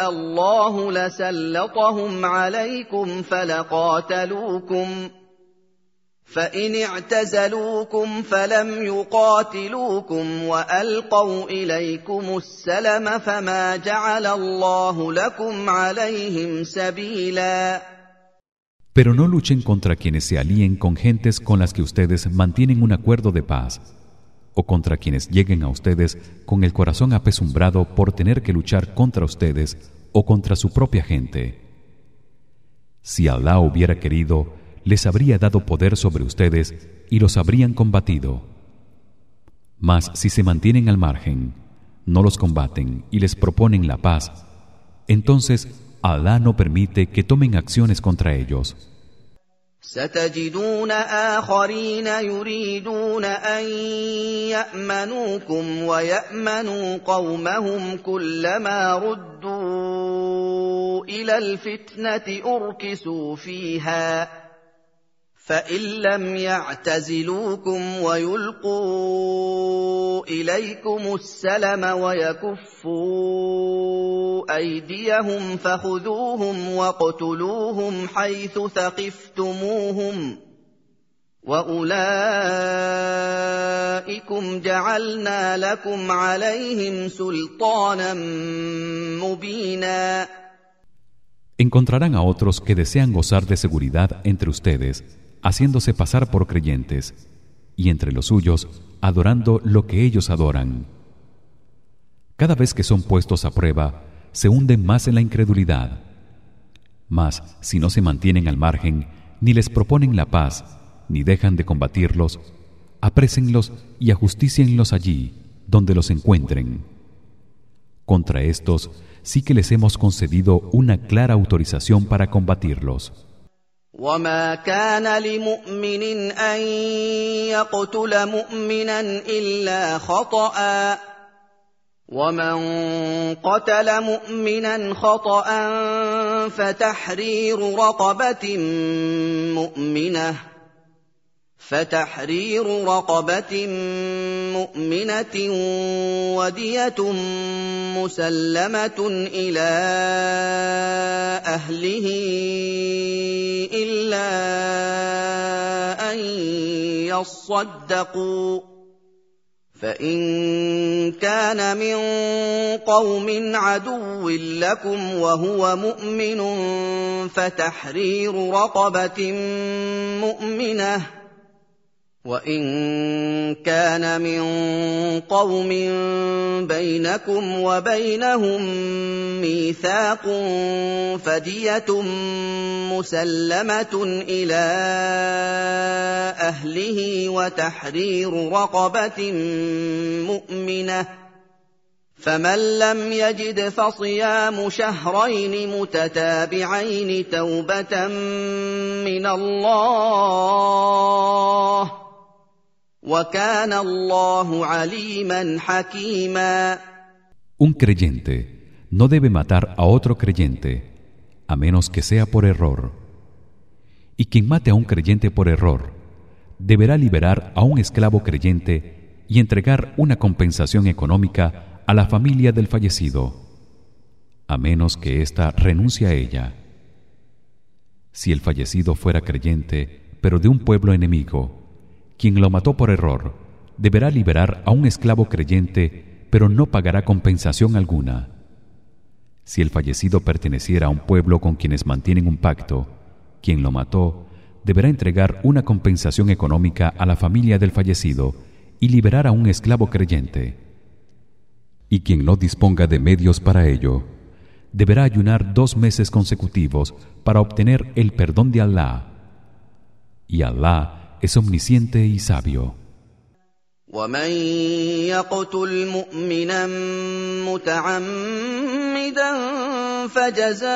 الله لسلطهم عليكم فلقاتلوكم ۖ فان اعتزلوكم فلم يقاتلوكم والقوا اليكم السلم فما جعل الله لكم عليهم سبيلا Pero no luchen contra quienes se alíen con gentes con las que ustedes mantienen un acuerdo de paz o contra quienes lleguen a ustedes con el corazón apesumbrado por tener que luchar contra ustedes o contra su propia gente. Si Allah hubiera querido, les habría dado poder sobre ustedes y los habrían combatido. Mas si se mantienen al margen, no los combaten y les proponen la paz, entonces Alá no permite que tomen acciones contra ellos. فان لم يعتزلوكم ويلقوا اليكم السلم ويكفوا ايديهم فخذوهم واقتلوهم حيث ثقفتموهم واولئكم جعلنا لكم عليهم سلطانا مبينا Encontrarán a otros que desean gozar de seguridad entre ustedes haciéndose pasar por creyentes y entre los suyos adorando lo que ellos adoran. Cada vez que son puestos a prueba se hunden más en la incredulidad. Mas si no se mantienen al margen ni les proponen la paz ni dejan de combatirlos aprésenlos y ajustícienlos allí donde los encuentren. Contra estos sí que les hemos concedido una clara autorización para combatirlos وما كان لمؤمن ان يقتل مؤمنا الا خطأ ومن قتل مؤمنا خطأ فتحرير رقبة مؤمنه فتحرير رقبة مؤمنة ودية مسلمة إلى أهله إلا أن يصدقوا. فإن كان من قوم عدو لكم وهو مؤمن فتحرير رقبة مؤمنة وان كان من قوم بينكم وبينهم ميثاق فديه مسلمه إلى اهله وتحرير رقبه مؤمنه فمن لم يجد فصيام شهرين متتابعين توبه من الله Un creyente no debe matar a otro creyente a menos que sea por error. Y quien mate a un creyente por error deberá liberar a un esclavo creyente y entregar una compensación económica a la familia del fallecido, a menos que ésta renuncie a ella. Si el fallecido fuera creyente, pero de un pueblo enemigo, quien lo mató por error deberá liberar a un esclavo creyente pero no pagará compensación alguna. Si el fallecido perteneciera a un pueblo con quienes mantienen un pacto quien lo mató deberá entregar una compensación económica a la familia del fallecido y liberar a un esclavo creyente. Y quien no disponga de medios para ello deberá ayunar dos meses consecutivos para obtener el perdón de Allah y Allah es omnisciente y sabio. ومن يقتل مؤمنا متعمدا فجزاؤه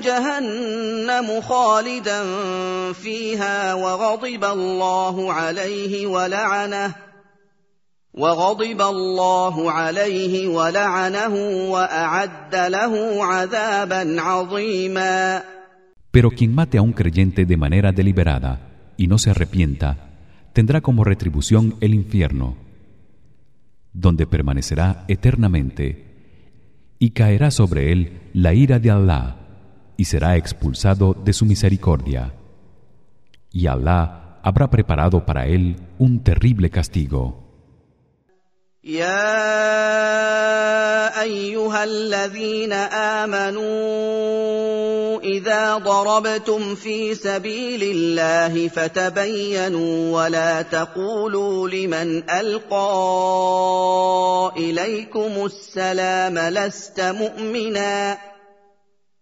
جهنم خالدا فيها وغضب الله عليه ولعنه وغضب الله عليه ولعنه واعد له عذابا عظيما Pero quien mate a un creyente de manera deliberada y no se arrepienta, tendrá como retribución el infierno, donde permanecerá eternamente, y caerá sobre él la ira de Allah, y será expulsado de su misericordia. Y Allah habrá preparado para él un terrible castigo. اذا ضربتم في سبيل الله فتبينوا ولا تقولوا لمن القى اليكم السلام لست مؤمنا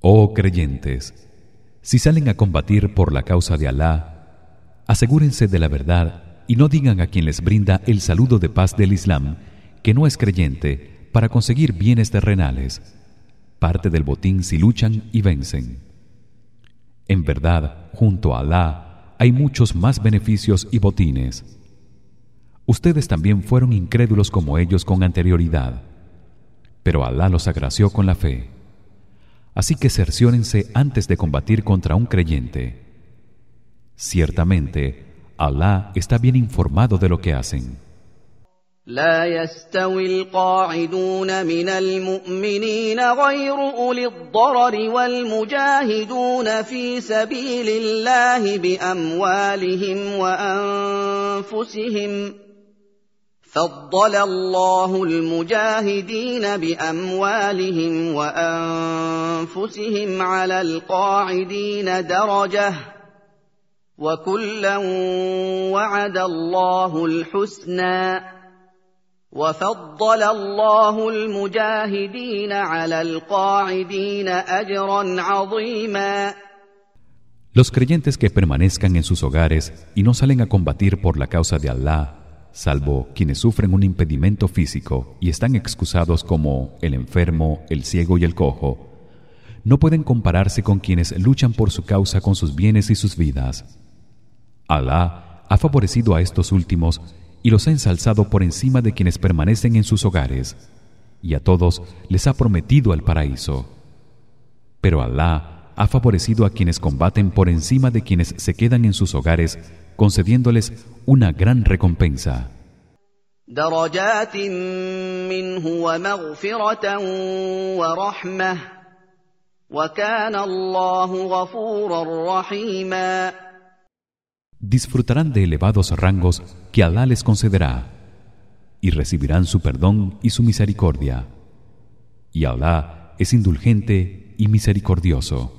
Oh creyentes, si salen a combatir por la causa de Alá, asegúrense de la verdad y no digan a quien les brinda el saludo de paz del Islam que no es creyente para conseguir bienes terrenales, parte del botín si luchan y vencen. En verdad, junto a Alá hay muchos más beneficios y botines. Ustedes también fueron incrédulos como ellos con anterioridad, pero Alá los agració con la fe. Así que cerciórense antes de combatir contra un creyente. Ciertamente, Alá está bien informado de lo que hacen. لا يستوي القاعدون من المؤمنين غير اولي الضرر والمجاهدون في سبيل الله باموالهم وانفسهم فضل الله المجاهدين باموالهم وانفسهم على القاعدين درجه وكلا وعد الله الحسنى وفضل الله المجاهدين على القاعدين اجرا عظيما Los creyentes que permanezcan en sus hogares y no salen a combatir por la causa de Allah, salvo quienes sufren un impedimento físico y están excusados como el enfermo, el ciego y el cojo, no pueden compararse con quienes luchan por su causa con sus bienes y sus vidas. Alá ha favorecido a estos últimos y los ha ensalzado por encima de quienes permanecen en sus hogares, y a todos les ha prometido el paraíso. Pero Alá ha favorecido a quienes combaten por encima de quienes se quedan en sus hogares concediéndoles una gran recompensa. disfrutarán de elevados rangos que Alá les concederá y recibirán su perdón y su misericordia. Y Alá es indulgente y misericordioso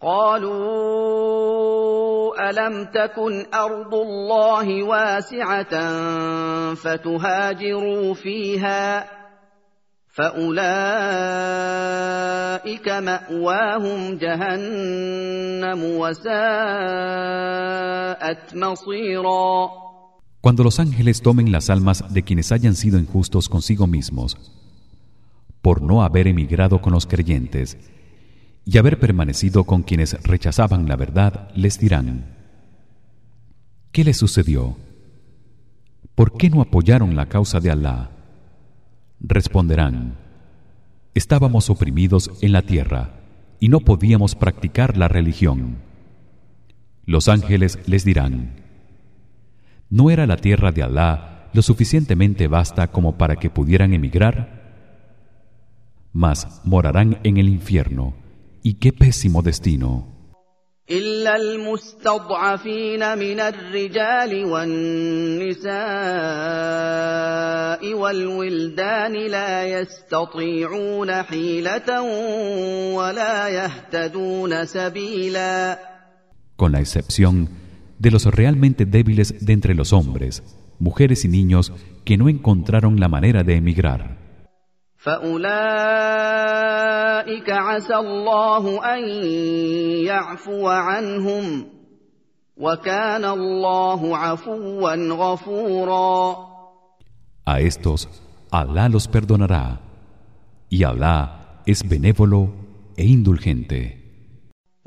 قالوا الم تكن ارض الله واسعه فتهاجروا فيها فاولئك ماواهم جهنم وساءت مصيرا Cuando los ángeles tomen las almas de quienes hayan sido injustos consigo mismos por no haber emigrado con los creyentes y haber permanecido con quienes rechazaban la verdad les dirán ¿Qué les sucedió? ¿Por qué no apoyaron la causa de Alá? Responderán Estábamos oprimidos en la tierra y no podíamos practicar la religión. Los ángeles les dirán ¿No era la tierra de Alá lo suficientemente vasta como para que pudieran emigrar? Mas morarán en el infierno y qué pésimo destino. إلا المستضعفين من الرجال والنساء والولدان لا يستطيعون حيلة ولا يهتدون سبيلا Con la excepción de los realmente débiles de entre los hombres, mujeres y niños que no encontraron la manera de emigrar. فاولئك عسى الله ان يعفو عنهم وكان الله عفوا غفورا A estos Alá los perdonará y Alá es benévolo e indulgente.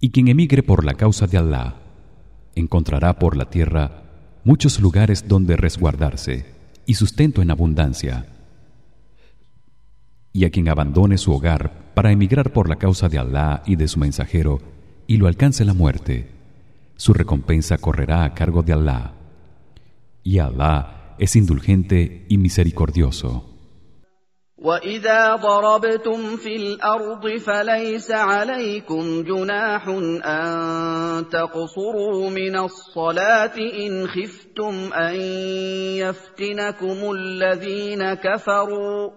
Y quien emigre por la causa de Allah encontrará por la tierra muchos lugares donde resguardarse y sustento en abundancia. Y a quien abandone su hogar para emigrar por la causa de Allah y de su mensajero y lo alcance la muerte, su recompensa correrá a cargo de Allah. Y Allah es indulgente y misericordioso. واذا ضربتم في الأرض فليس عليكم جناح ان تقصروا من الصلاه ان خفتم ان يفتنكم الذين كفروا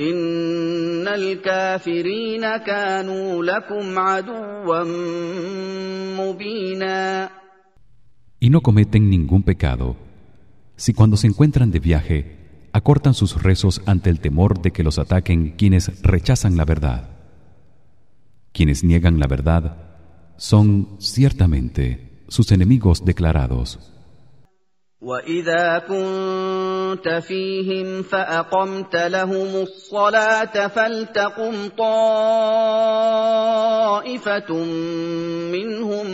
ان الكافرين كانوا لكم عدوا مبينا Y no cometen ningún pecado. Si cuando se encuentran de viaje acortan sus rezos ante el temor de que los ataquen quienes rechazan la verdad quienes niegan la verdad son ciertamente sus enemigos declarados واذا كنت فيهم فاقمت لهم الصلاه فلتقم طائفه منهم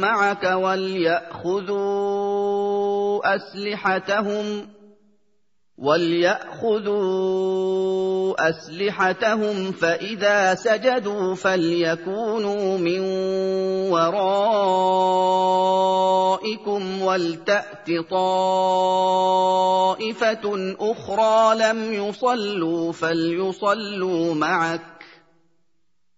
معك ولياخذوا اسلحتهم ولياخذوا اسلحتهم فاذا سجدوا فليكونوا من ورائكم ولتات طائفه أخرى لم يصلوا فليصلوا معك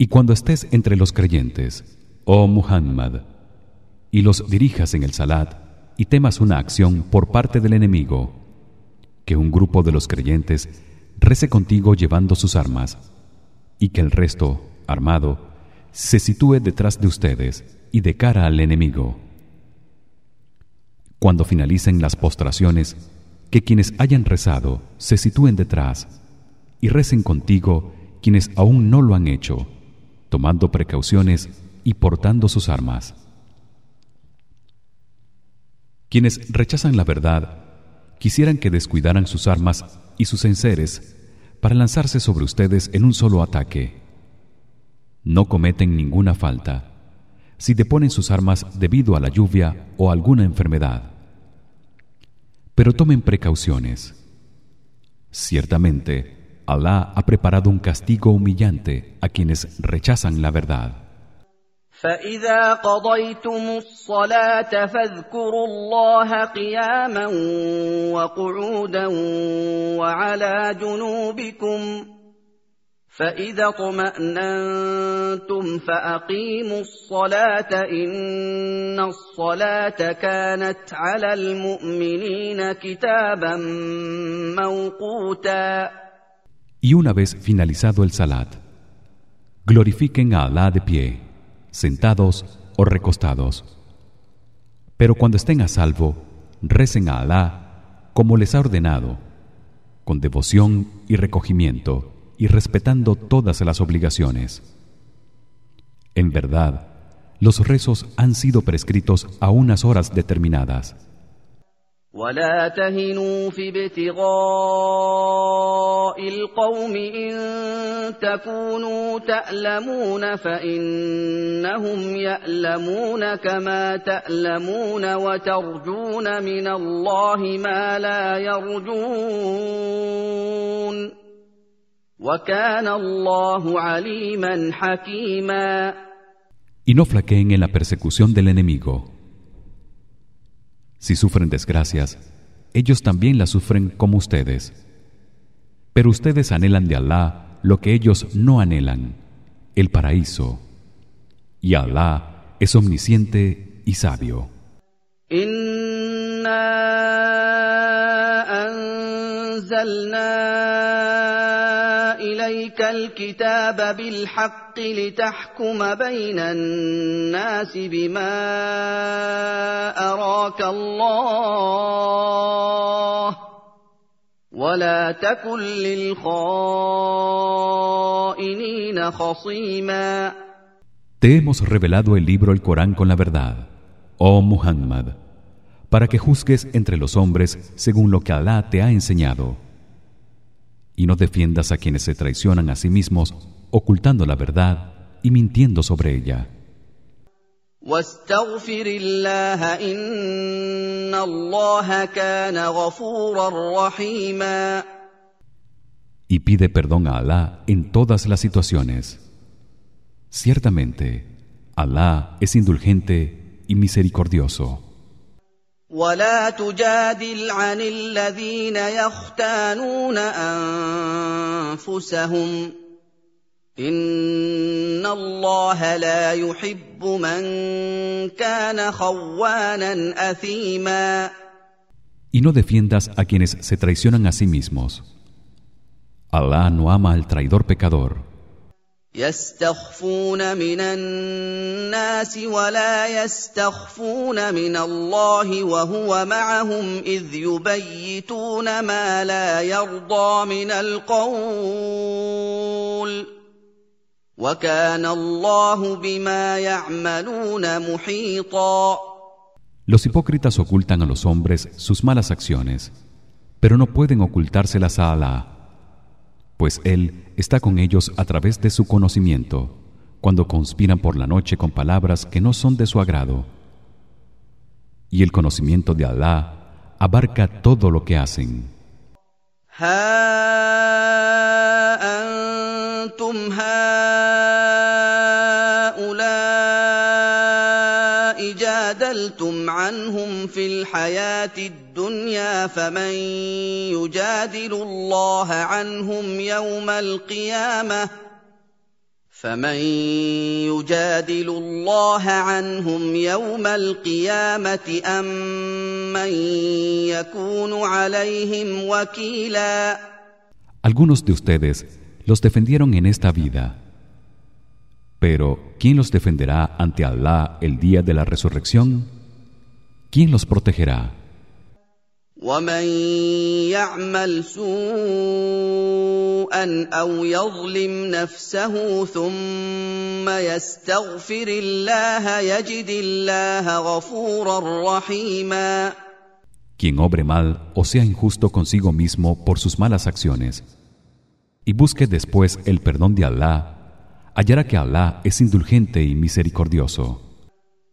Y cuando estés entre los creyentes, oh Muhammad, y los dirijas en el salat y temas una acción por parte del enemigo, que un grupo de los creyentes rece contigo llevando sus armas y que el resto, armado, se sitúe detrás de ustedes y de cara al enemigo. Cuando finalicen las postraciones, que quienes hayan rezado se sitúen detrás y recen contigo quienes aún no lo han hecho tomando precauciones y portando sus armas. Quienes rechazan la verdad quisieran que descuidaran sus armas y sus enseres para lanzarse sobre ustedes en un solo ataque. No cometen ninguna falta si deponen sus armas debido a la lluvia o alguna enfermedad. Pero tomen precauciones. Ciertamente, Allah ha preparado un castigo humillante a quienes rechazan la verdad. فإذا قضيتم الصلاة فاذكروا الله قياما وقعودا وعلى جنوبكم فإذا اطمأننتم فأقيموا الصلاة إن الصلاة كانت على المؤمنين كتابا موقوتا Y una vez finalizado el salat, glorifiquen a Allah de pie, sentados o recostados. Pero cuando estén a salvo, recen a Allah como les ha ordenado, con devoción y recogimiento y respetando todas las obligaciones. En verdad, los rezos han sido prescritos a unas horas determinadas. ولا تهنوا في ابتغاء القوم ان تكونوا تالمون فانهم يالمون كما تالمون وترجون من الله ما لا يرجون وكان الله عليما حكيما Y no flaqueen en la persecución del enemigo. Si sufren desgracias, ellos también las sufren como ustedes. Pero ustedes anhelan de Allah lo que ellos no anhelan, el paraíso. Y Allah es omnisciente y sabio. إليك الكتاب بالحق لتحكم بين الناس بما أراك الله ولا تكن للخائنين خصيما. Te hemos revelado el libro el Corán con la verdad, oh Muhammad, para que juzgues entre los hombres según lo que Allah te ha enseñado. y no defiendas a quienes se traicionan a sí mismos ocultando la verdad y mintiendo sobre ella. y pide perdón a Alá en todas las situaciones. Ciertamente Alá es indulgente y misericordioso ولا تجادل عن الذين يختانون انفسهم ان الله لا يحب من كان خوانا اثيما Y no defiendas a quienes se traicionan a sí mismos. Allah no ama al traidor pecador. يستخفون من الناس ولا يستخفون من الله وهو معهم اذ يبيتون ما لا يرضى من القول وكان الله بما يعملون محيطا Los hipócritas ocultan a los hombres sus malas acciones, pero no pueden ocultárselas a Allah pues él está con ellos a través de su conocimiento cuando conspiran por la noche con palabras que no son de su agrado y el conocimiento de Alá abarca todo lo que hacen جادلتم عنهم في الحياه الدنيا فمن يجادل الله عنهم يوم القيامه فمن يجادل الله عنهم يوم القيامه ام من يكون عليهم وكيلا Algunos de ustedes los defendieron en esta vida Pero ¿quién los defenderá ante Allah el día de la resurrección? ¿Quién los protegerá? ومن يعمل سوءا او يظلم نفسه ثم يستغفر الله يجد الله غفورا رحيما Quien obre mal o sea injusto consigo mismo por sus malas acciones y busque después el perdón de Allah hallará que Allah es indulgente y misericordioso.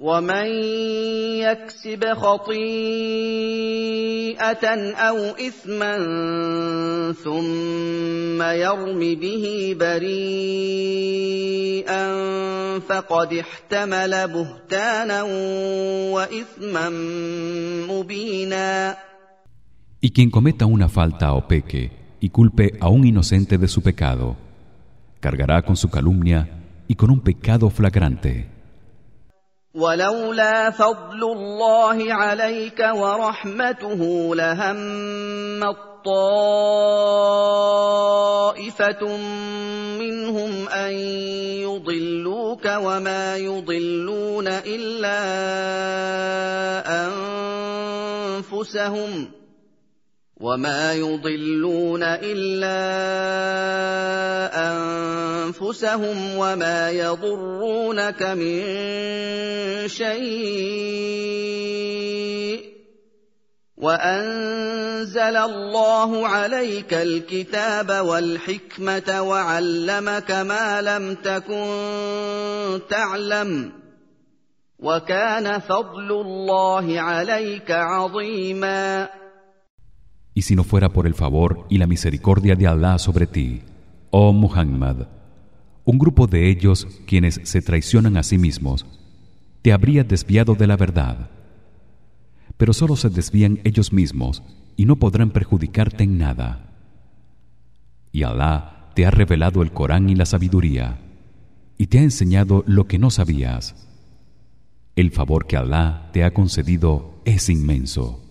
ومن يكسب خطيئه او اثما ثم يرم به بريئا فقد احتمل بهتانا واثما مبينا Y quien cometa una falta o peque y culpe a un inocente de su pecado cargará con su calumnia y con un pecado flagrante ولولا فضل الله عليك ورحمته لهم طائفه منهم أن يضلوك وما يضلون إلا أنفسهم وما يضلون الا انفسهم وما يضرونك من شيء وانزل الله عليك الكتاب والحكمه وعلمك ما لم تكن تعلم وكان فضل الله عليك عظيما Y si no fuera por el favor y la misericordia de Allah sobre ti, oh Muhammad, un grupo de ellos quienes se traicionan a sí mismos te habría desviado de la verdad. Pero solo se desvían ellos mismos y no podrán perjudicarte en nada. Y Allah te ha revelado el Corán y la sabiduría y te ha enseñado lo que no sabías. El favor que Allah te ha concedido es inmenso.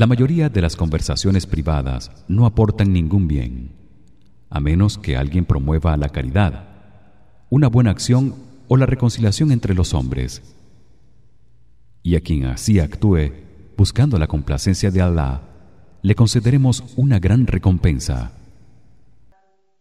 La mayoría de las conversaciones privadas no aportan ningún bien, a menos que alguien promueva la caridad, una buena acción o la reconciliación entre los hombres. Y a quien así actúe, buscando la complacencia de Allah, le concederemos una gran recompensa.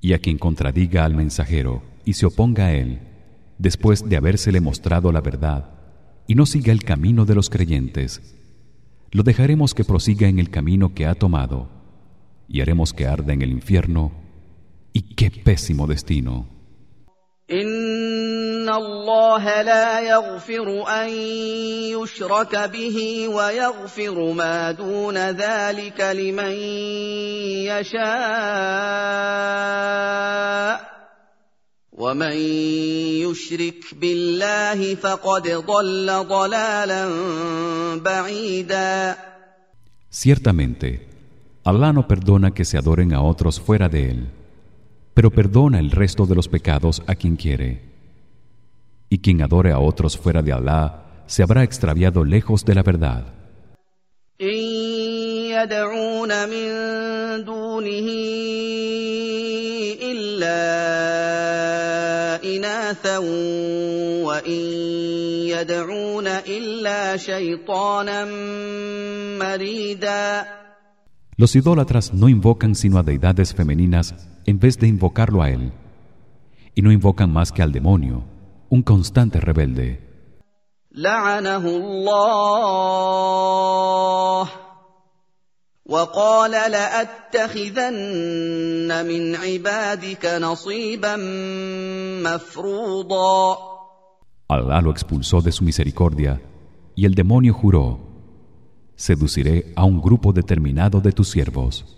y a quien contradiga al mensajero y se oponga a él después de habérsele mostrado la verdad y no siga el camino de los creyentes. Lo dejaremos que prosiga en el camino que ha tomado y haremos que arda en el infierno y qué pésimo destino ان الله لا يغفر ان يشرك به ويغفر ما دون ذلك لمن يشاء ومن يشرك بالله فقد ضل ضلالا بعيدا Ciertamente, Allah no perdona que se adoren a otros fuera de él pero perdona el resto de los pecados a quien quiere. Y quien adore a otros fuera de Allah se habrá extraviado lejos de la verdad. Los idólatras no invocan sino a deidades femeninas en vez de invocarlo a él y no invocan más que al demonio un constante rebelde. Allah lo expulsó de su misericordia y el demonio juró seduciré a un grupo determinado de tus siervos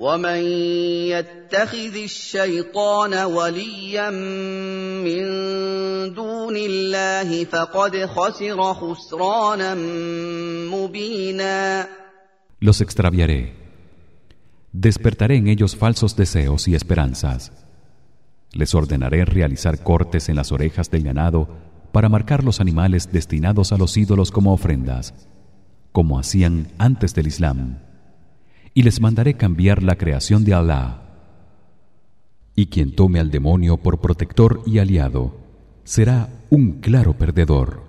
ومن يتخذ الشيطان وليا من دون الله فقد خسر خسرانا مبينا Los extraviaré. Despertaré en ellos falsos deseos y esperanzas. Les ordenaré realizar cortes en las orejas del ganado para marcar los animales destinados a los ídolos como ofrendas, como hacían antes del Islam y les mandaré cambiar la creación de Allah. Y quien tome al demonio por protector y aliado será un claro perdedor.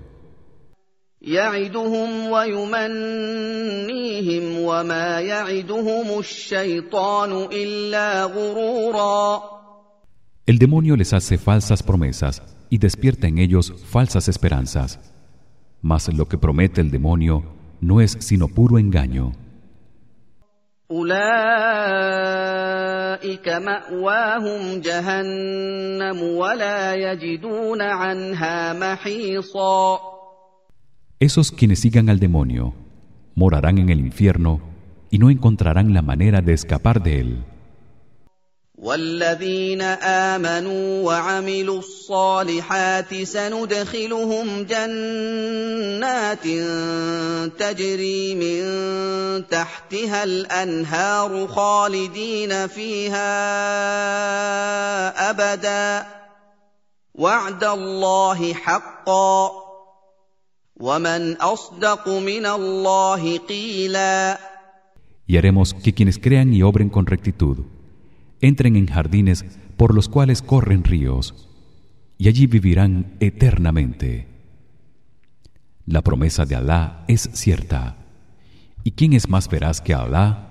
El demonio les hace falsas promesas y despierta en ellos falsas esperanzas. Mas lo que promete el demonio no es sino puro engaño. أولئك مأواهم جهنم ولا يجدون عنها محيصا Esos quienes sigan al demonio morarán en el infierno y no encontrarán la manera de escapar de él. والذين آمنوا وعملوا الصالحات سندخلهم جنات تجري من تحتها الأنهار خالدين فيها أبدا. وعد الله حقا. ومن أصدق من الله قيلا. Y haremos que quienes crean y obren con rectitud. entren en jardines por los cuales corren ríos y allí vivirán eternamente. La promesa de Alá es cierta. ¿Y quién es más veraz que Alá?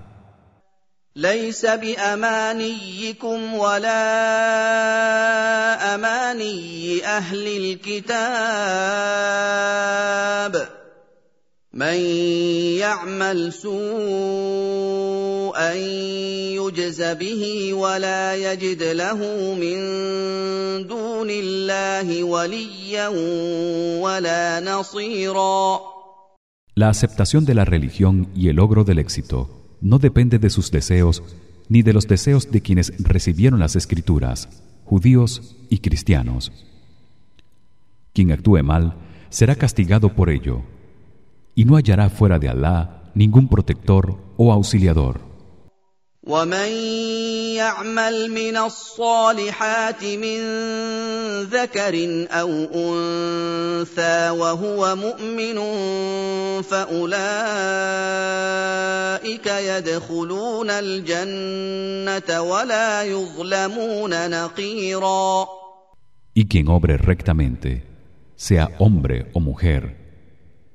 ليس بامانيكم ولا اماني اهل الكتاب من يعمل سوءا يجز به ولا يجد له من دون الله وليا ولا نصيرا La aceptación de la religión y el logro del éxito no depende de sus deseos ni de los deseos de quienes recibieron las escrituras, judíos y cristianos. Quien actúe mal será castigado por ello y no hallará fuera de Alá ningún protector o auxiliador. ومن يعمل من الصالحات من ذكر او انثى وهو مؤمن فاولئك يدخلون الجنه ولا يظلمون نقيرا Y quien obre rectamente, sea hombre o mujer,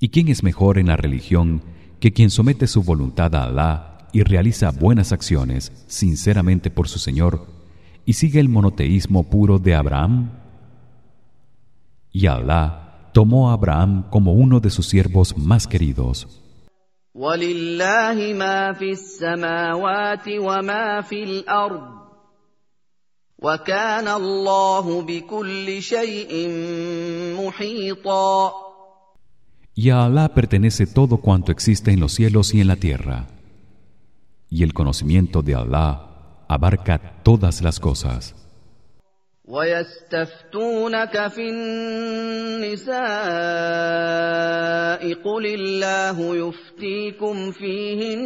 ¿Y quién es mejor en la religión que quien somete su voluntad a Allah y realiza buenas acciones sinceramente por su Señor y sigue el monoteísmo puro de Abraham y Allah tomó a Abraham como uno de sus siervos más queridos Y a Allah pertenece todo cuanto existe en los cielos y en la tierra y el conocimiento de Allah abarca todas las cosas. ويستفتونك في النساء قل الله يفتيكم فيهن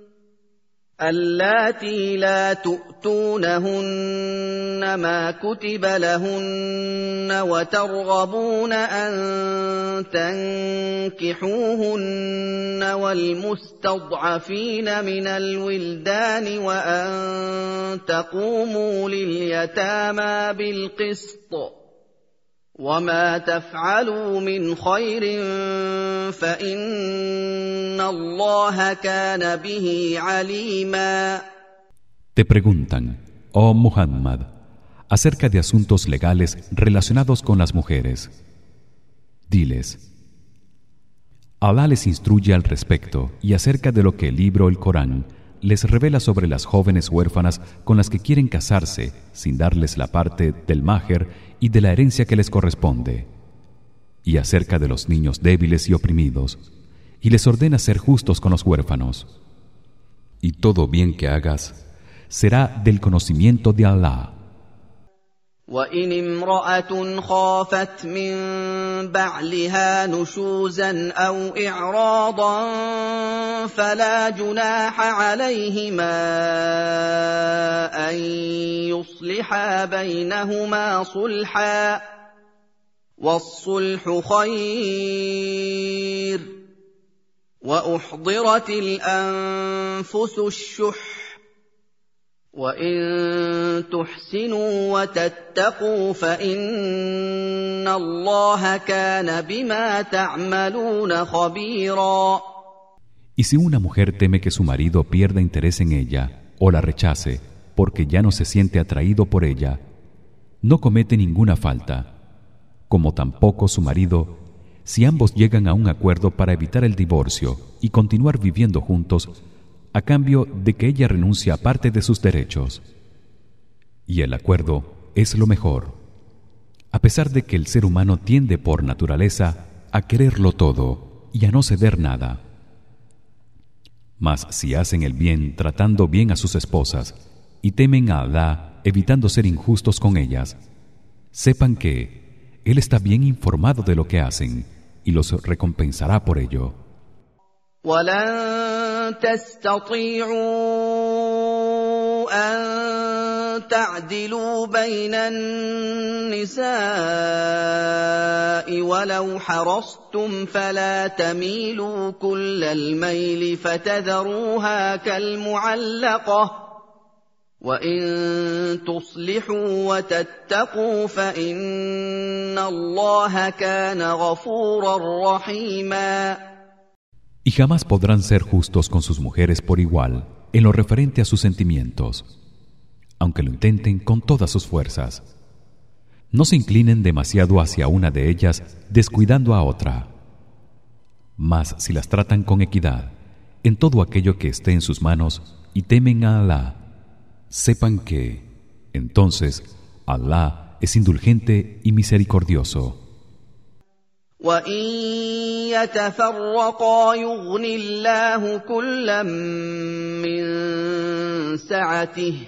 اللاتي لا تؤتونهن ما كتب لهن وترغبون أن تنكحوهن والمستضعفين من الولدان وأن تقوموا لليتامى بالقسط. وما تفعلوا من خير فان الله كان به عليما Te preguntan, oh Muhammad, acerca de asuntos legales relacionados con las mujeres. Diles: Allah les instruye al respecto y acerca de lo que el libro el Corán les revela sobre las jóvenes huérfanas con las que quieren casarse sin darles la parte del májer y de la herencia que les corresponde y acerca de los niños débiles y oprimidos y les ordena ser justos con los huérfanos. Y todo bien que hagas será del conocimiento de Allah وان امراه خافت من بعلها نشوزا أو اعراضا فلا جناح عليهما ان يصلحا بينهما صلحا والصلح خير واحضرت الانفس الشح وان تحسنوا وتتقوا فان الله كان بما تعملون خبيرا Y si una mujer teme que su marido pierda interés en ella o la rechace porque ya no se siente atraído por ella no comete ninguna falta como tampoco su marido si ambos llegan a un acuerdo para evitar el divorcio y continuar viviendo juntos a cambio de que ella renuncie a parte de sus derechos. Y el acuerdo es lo mejor. A pesar de que el ser humano tiende por naturaleza a quererlo todo y a no ceder nada. Mas si hacen el bien tratando bien a sus esposas y temen a Allah evitando ser injustos con ellas sepan que él está bien informado de lo que hacen y los recompensará por ello أن تعدلوا بين النساء ولو حرصتم فلا تميلوا كل الميل فتذروها كالمعلقة وإن تصلحوا وتتقوا فإن الله كان غفورا رحيما Y jamás podrán ser justos con sus mujeres por igual en lo referente a sus sentimientos aunque lo intenten con todas sus fuerzas. No se inclinen demasiado hacia una de ellas descuidando a otra. Mas si las tratan con equidad en todo aquello que esté en sus manos y temen a Alá sepan que entonces Alá es indulgente y misericordioso وان يتفرقا يغن الله كلا من سعته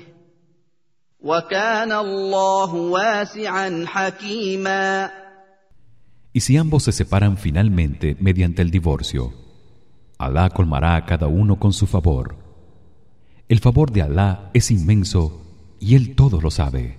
وكان الله واسعا حكيما Y si ambos se separan finalmente mediante el divorcio, Alá colmará a cada uno con su favor. El favor de Alá es inmenso y él todo lo sabe.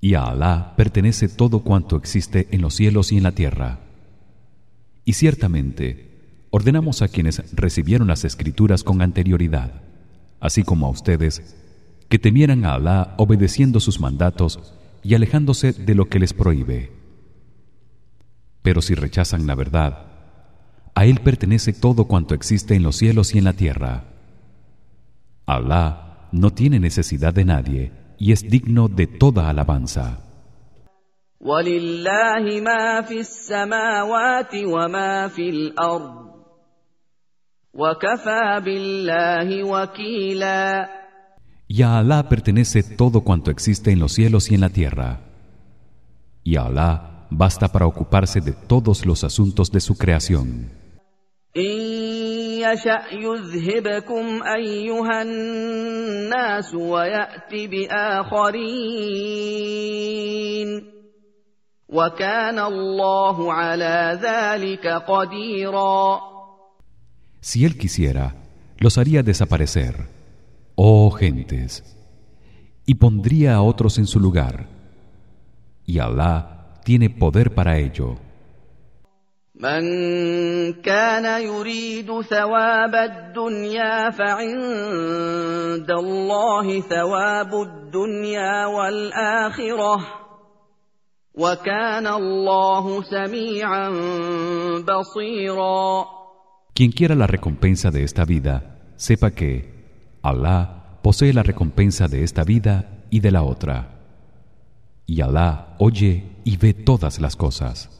Y a Alá pertenece todo cuanto existe en los cielos y en la tierra. Y ciertamente ordenamos a quienes recibieron las escrituras con anterioridad, así como a ustedes, que temieran a Alá obedeciendo sus mandatos y alejándose de lo que les prohíbe. Pero si rechazan la verdad, a él pertenece todo cuanto existe en los cielos y en la tierra. Allah no tiene necesidad de nadie y es digno de toda alabanza. Y a Allah pertenece todo cuanto existe en los cielos y en la tierra. Y a Allah basta para ocuparse de todos los asuntos de su creación. يشا يذهبكم ايها الناس ويات باخرين وكان الله على ذلك قديرا Si él quisiera, los haría desaparecer, oh gentes, y pondría a otros en su lugar. Y Allah tiene poder para ello. من كان يريد ثواب الدنيا فعند الله ثواب الدنيا والاخره وكان الله سميعا بصيرا Quien quiera la recompensa de esta vida sepa que Allah posee la recompensa de esta vida y de la otra y Allah oye y ve todas las cosas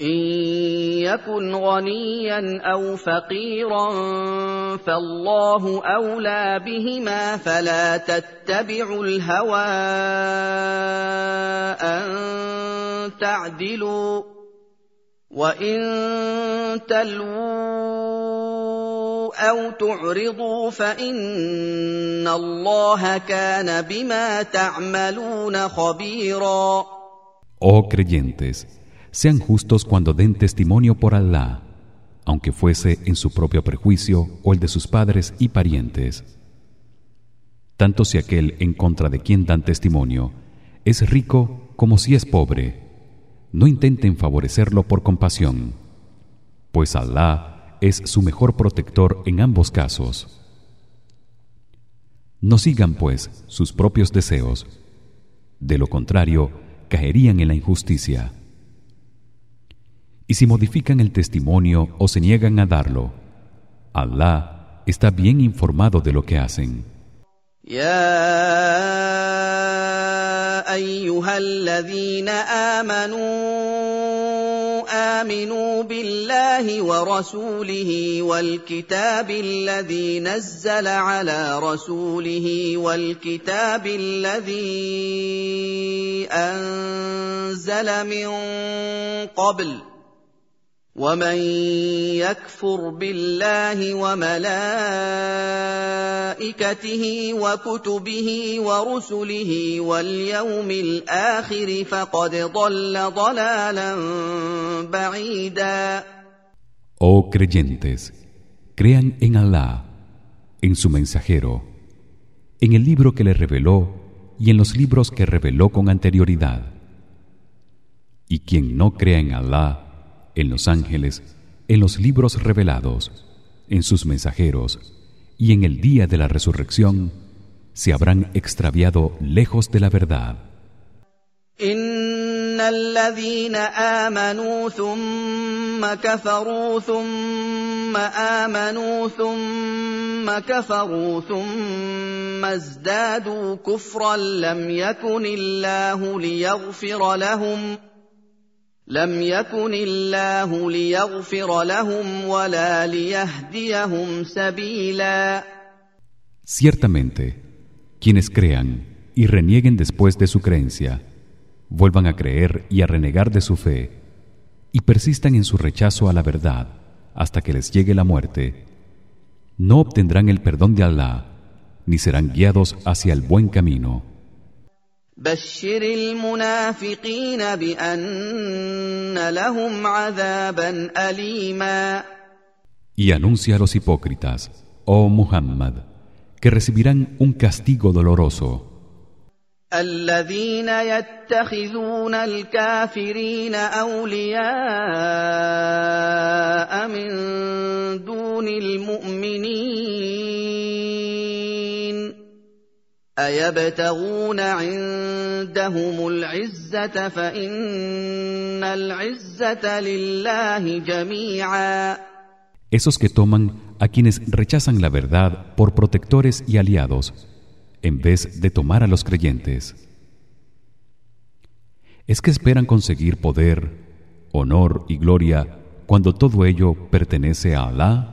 إن يكن غنيا أو فقيرا فالله أولى بهما فلا تتبعوا الهوى أن تعدلوا وإن تلووا أو تعرضوا فإن الله كان بما تعملون خبيرا. Oh sean justos cuando den testimonio por Allah, aunque fuese en su propio prejuicio o el de sus padres y parientes. Tanto si aquel en contra de quien dan testimonio es rico como si es pobre, no intenten favorecerlo por compasión, pues Allah es su mejor protector en ambos casos. No sigan pues sus propios deseos, de lo contrario caerían en la injusticia y si modifican el testimonio o se niegan a darlo Allah está bien informado de lo que hacen. Ya ayyuhalladhina amanu aminu billahi wa rasulihi wal kitabil ladhi nazzala ala rasulihi wal kitabil ladhi anzala min qabl. ومن يكفر بالله وملائكته وكتبه ورسله واليوم الاخر فقد ضل ضلالا بعيدا Oh creyentes, crean en Allah, en su mensajero, en el libro que le reveló y en los libros que reveló con anterioridad. Y quien no crea en Allah, en los ángeles, en los libros revelados, en sus mensajeros y en el día de la resurrección se habrán extraviado lejos de la verdad. لم يكن الله ليغفر لهم ولا ليهديهم سبيلا Ciertamente, quienes crean y renieguen después de su creencia, vuelvan a creer y a renegar de su fe, y persistan en su rechazo a la verdad hasta que les llegue la muerte, no obtendrán el perdón de Allah, ni serán guiados hacia el buen camino. بشر المنافقين بأن لهم عذابا اليما Y anuncia a los hipócritas, oh Muhammad, que recibirán un castigo doloroso. الذين يتخذون الكافرين أولياء من دون المؤمنين ايبتغون عندهم العزه فان العزه لله جميعا Esos que toman a quienes rechazan la verdad por protectores y aliados en vez de tomar a los creyentes. Es que esperan conseguir poder, honor y gloria cuando todo ello pertenece a Allah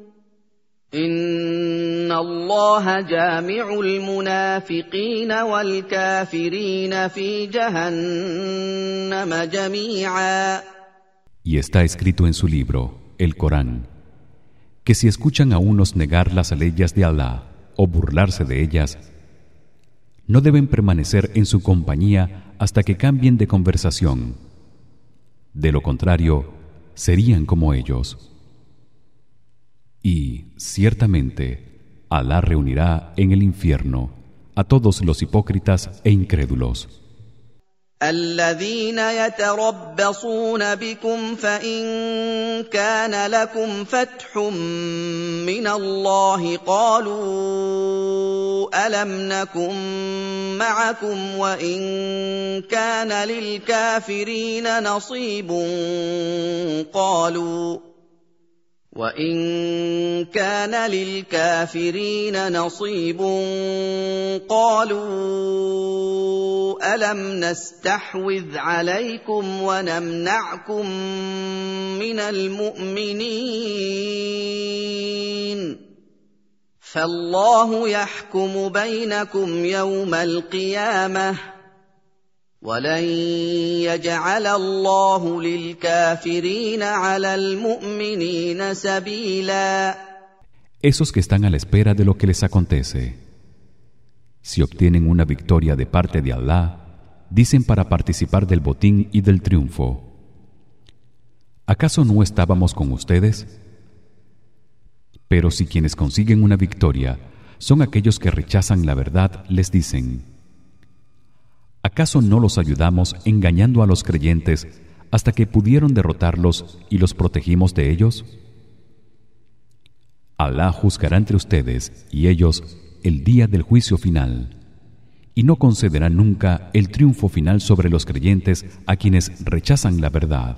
ان الله جامع المنافقين والكافرين في جهنم جميعا Y está escrito en su libro, el Corán, que si escuchan a unos negar las leyes de Allah o burlarse de ellas, no deben permanecer en su compañía hasta que cambien de conversación. De lo contrario, serían como ellos. Y ciertamente Alá reunirá en el infierno a todos los hipócritas e incrédulos. الذين يتربصون بكم فان كان لكم فتح من الله قالوا الم نكن معكم وان كان للكافرين نصيب قالوا وان كان للكافرين نصيب قالوا الم نستحوذ عليكم ونمنعكم من المؤمنين فالله يحكم بينكم يوم القيامه ولن يجعل الله للكافرين على المؤمنين سبيلا Esos que están a la espera de lo que les acontece si obtienen una victoria de parte de Allah dicen para participar del botín y del triunfo ¿Acaso no estábamos con ustedes? Pero si quienes consiguen una victoria son aquellos que rechazan la verdad les dicen ¿Acaso no los ayudamos engañando a los creyentes hasta que pudieron derrotarlos y los protegimos de ellos? Alá juzgará entre ustedes y ellos el día del juicio final y no concederá nunca el triunfo final sobre los creyentes a quienes rechazan la verdad.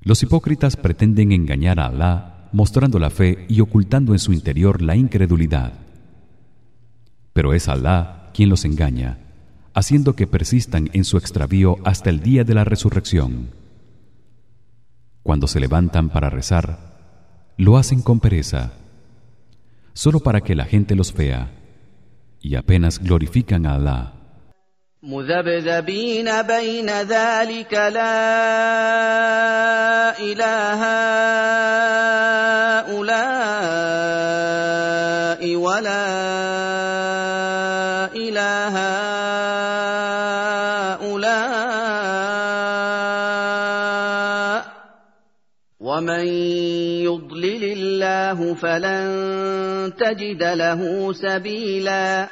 Los hipócritas pretenden engañar a Alá mostrando la fe y ocultando en su interior la incredulidad. Pero es Alá quien los engaña, haciendo que persistan en su extravío hasta el día de la resurrección. Cuando se levantan para rezar, lo hacen con pereza, solo para que la gente los vea, y apenas glorifican a Alá. مذبذبين بين ذلك لا إله هؤلاء ولا إله هؤلاء. ومن يضلل الله فلن تجد له سبيلاً.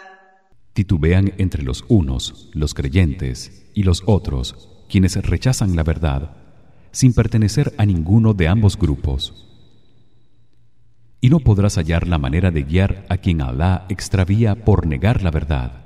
Titubean entre los unos los creyentes y los otros quienes rechazan la verdad sin pertenecer a ninguno de ambos grupos. Y no podrás hallar la manera de guiar a quien Alá extravía por negar la verdad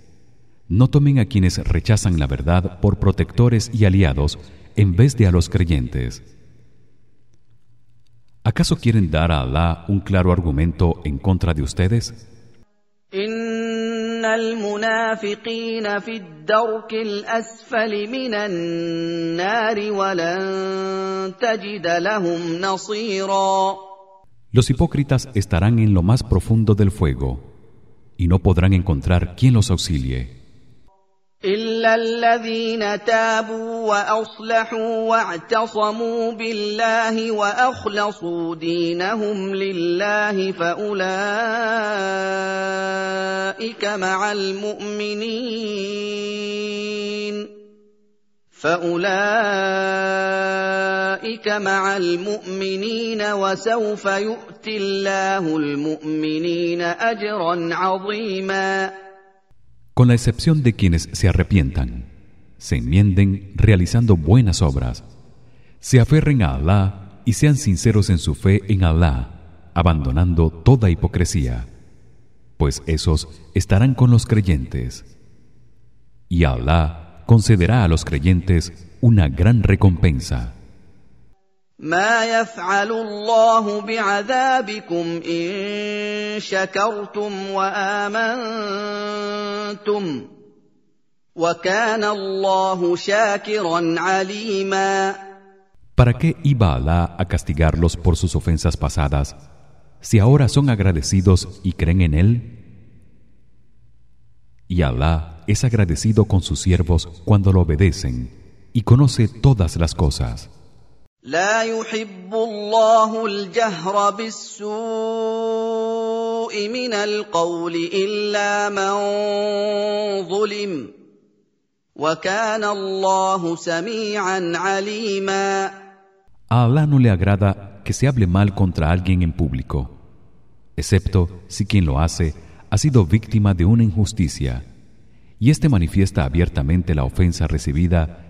No tomen a quienes rechazan la verdad por protectores y aliados en vez de a los creyentes. ¿Acaso quieren dar a Alá un claro argumento en contra de ustedes? Los hipócritas estarán en lo más profundo del fuego y no podrán encontrar quien los auxilie. الا الذين تابوا واصلحوا واعتصموا بالله واخلصوا دينهم لله فاولئك مع المؤمنين فاولئك مع المؤمنين وسوف يؤتي الله المؤمنين اجرا عظيما con la excepción de quienes se arrepientan, se enmienden realizando buenas obras, se aferren a Alá y sean sinceros en su fe en Alá, abandonando toda hipocresía, pues esos estarán con los creyentes. Y Alá concederá a los creyentes una gran recompensa. ما يفعل الله بعذابكم ان شكرتم وامنتم وكان الله شاكرا عليما ¿Para qué iba Alá a castigarlos por sus ofensas pasadas si ahora son agradecidos y creen en él? Y Alá es agradecido con sus siervos cuando lo obedecen y conoce todas las cosas. لا يحب الله الجهر بالسوء من القول الا من ظلم وكان الله سميعا عليما A Allah no le agrada que se hable mal contra alguien en público, excepto si quien lo hace ha sido víctima de una injusticia, y éste manifiesta abiertamente la ofensa recibida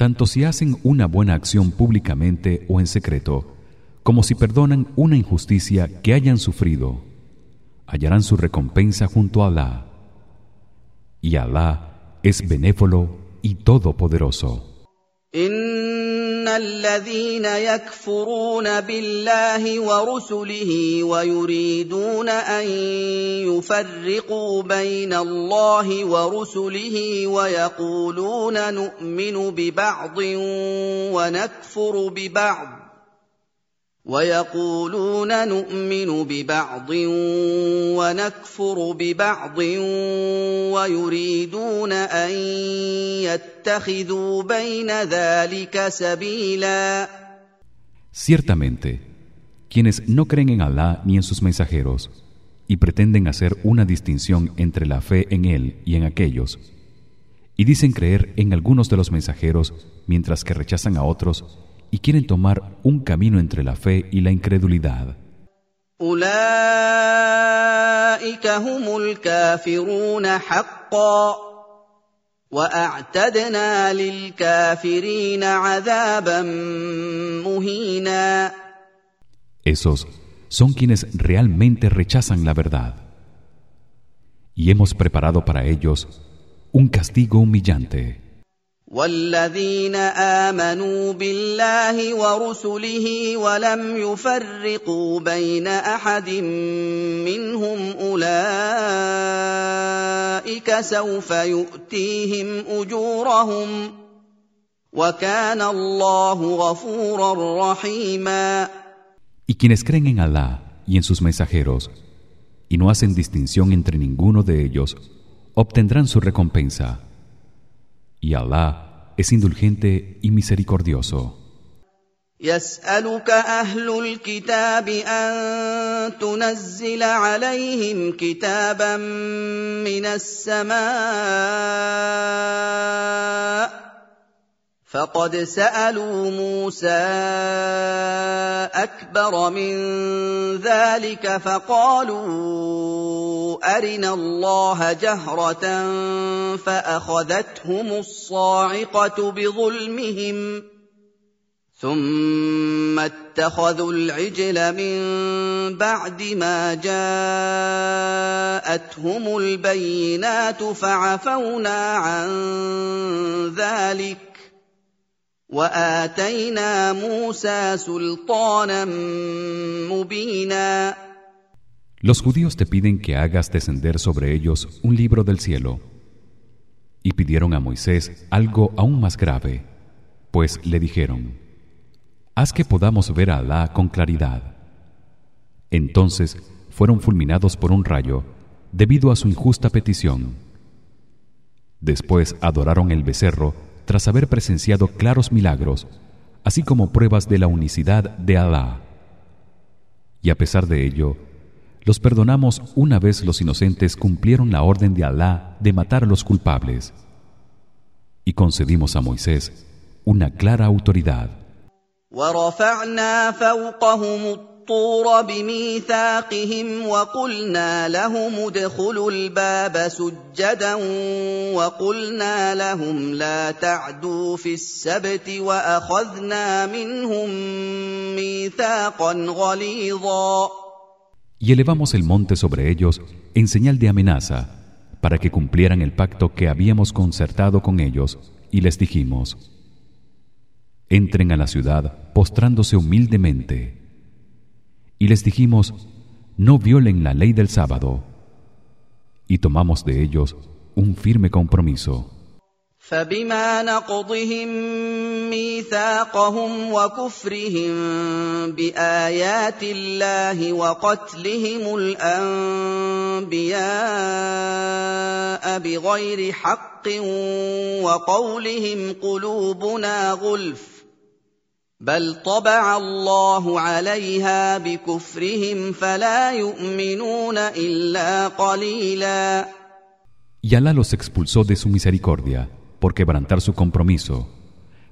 Tanto si hacen una buena acción públicamente o en secreto, como si perdonan una injusticia que hayan sufrido, hallarán su recompensa junto a Alá. Y Alá es benévolo y todopoderoso. ان الذين يكفرون بالله ورسله ويريدون ان يفرقوا بين الله ورسله ويقولون نؤمن ببعض ونكفر ببعض ويقولون نؤمن ببعض ونكفر ببعض ويريدون ان يتخذوا بين ذلك سبيلا Ciertamente, quienes no creen en Alá ni en sus mensajeros y pretenden hacer una distinción entre la fe en él y en aquellos y dicen creer en algunos de los mensajeros mientras que rechazan a otros y quieren tomar un camino entre la fe y la incredulidad. Esos son quienes realmente rechazan la verdad. Y hemos preparado para ellos un castigo humillante. والذين امنوا بالله ورسله ولم يفرقوا بين احد منهم اولئك سوف يؤتيهم اجورهم وكان الله غفورا رحيما Y quienes creen en Alá y en sus mensajeros y no hacen distinción entre ninguno de ellos obtendrán su recompensa. Y Alá es indulgente y misericordioso. يسالك اهل الكتاب ان تنزل عليهم كتابا من السماء فقد سألوا موسى أكبر من ذلك فقالوا أرنا الله جهرة فأخذتهم الصاعقة بظلمهم ثم اتخذوا العجل من بعد ما جاءتهم البينات فعفونا عن ذلك واتينا موسى سلطانا مبينا Los judíos te piden que hagas descender sobre ellos un libro del cielo. Y pidieron a Moisés algo aún más grave, pues le dijeron: Haz que podamos ver a Alá con claridad. Entonces fueron fulminados por un rayo debido a su injusta petición. Después adoraron el becerro tras haber presenciado claros milagros, así como pruebas de la unicidad de Alá. Y a pesar de ello, los perdonamos una vez los inocentes cumplieron la orden de Alá de matar a los culpables. Y concedimos a Moisés una clara autoridad. ورفعنا فوقهم الطور بميثاقهم وقلنا لهم ادخلوا الباب سجدا وقلنا لهم لا تعدوا في السبت واخذنا منهم ميثاقا غليظا Y elevamos el monte sobre ellos en señal de amenaza para que cumplieran el pacto que habíamos concertado con ellos y les dijimos entren a la ciudad postrándose humildemente y les dijimos no violen la ley del sábado y tomamos de ellos un firme compromiso فبما نقضهم ميثاقهم وكفرهم بايات الله وقتلهم الانبياء بغير حق وقولهم قلوبنا غلف بل طبع الله عليها بكفرهم فلا يؤمنون الا قليلا Y Alá los expulsó de su misericordia por quebrantar su compromiso,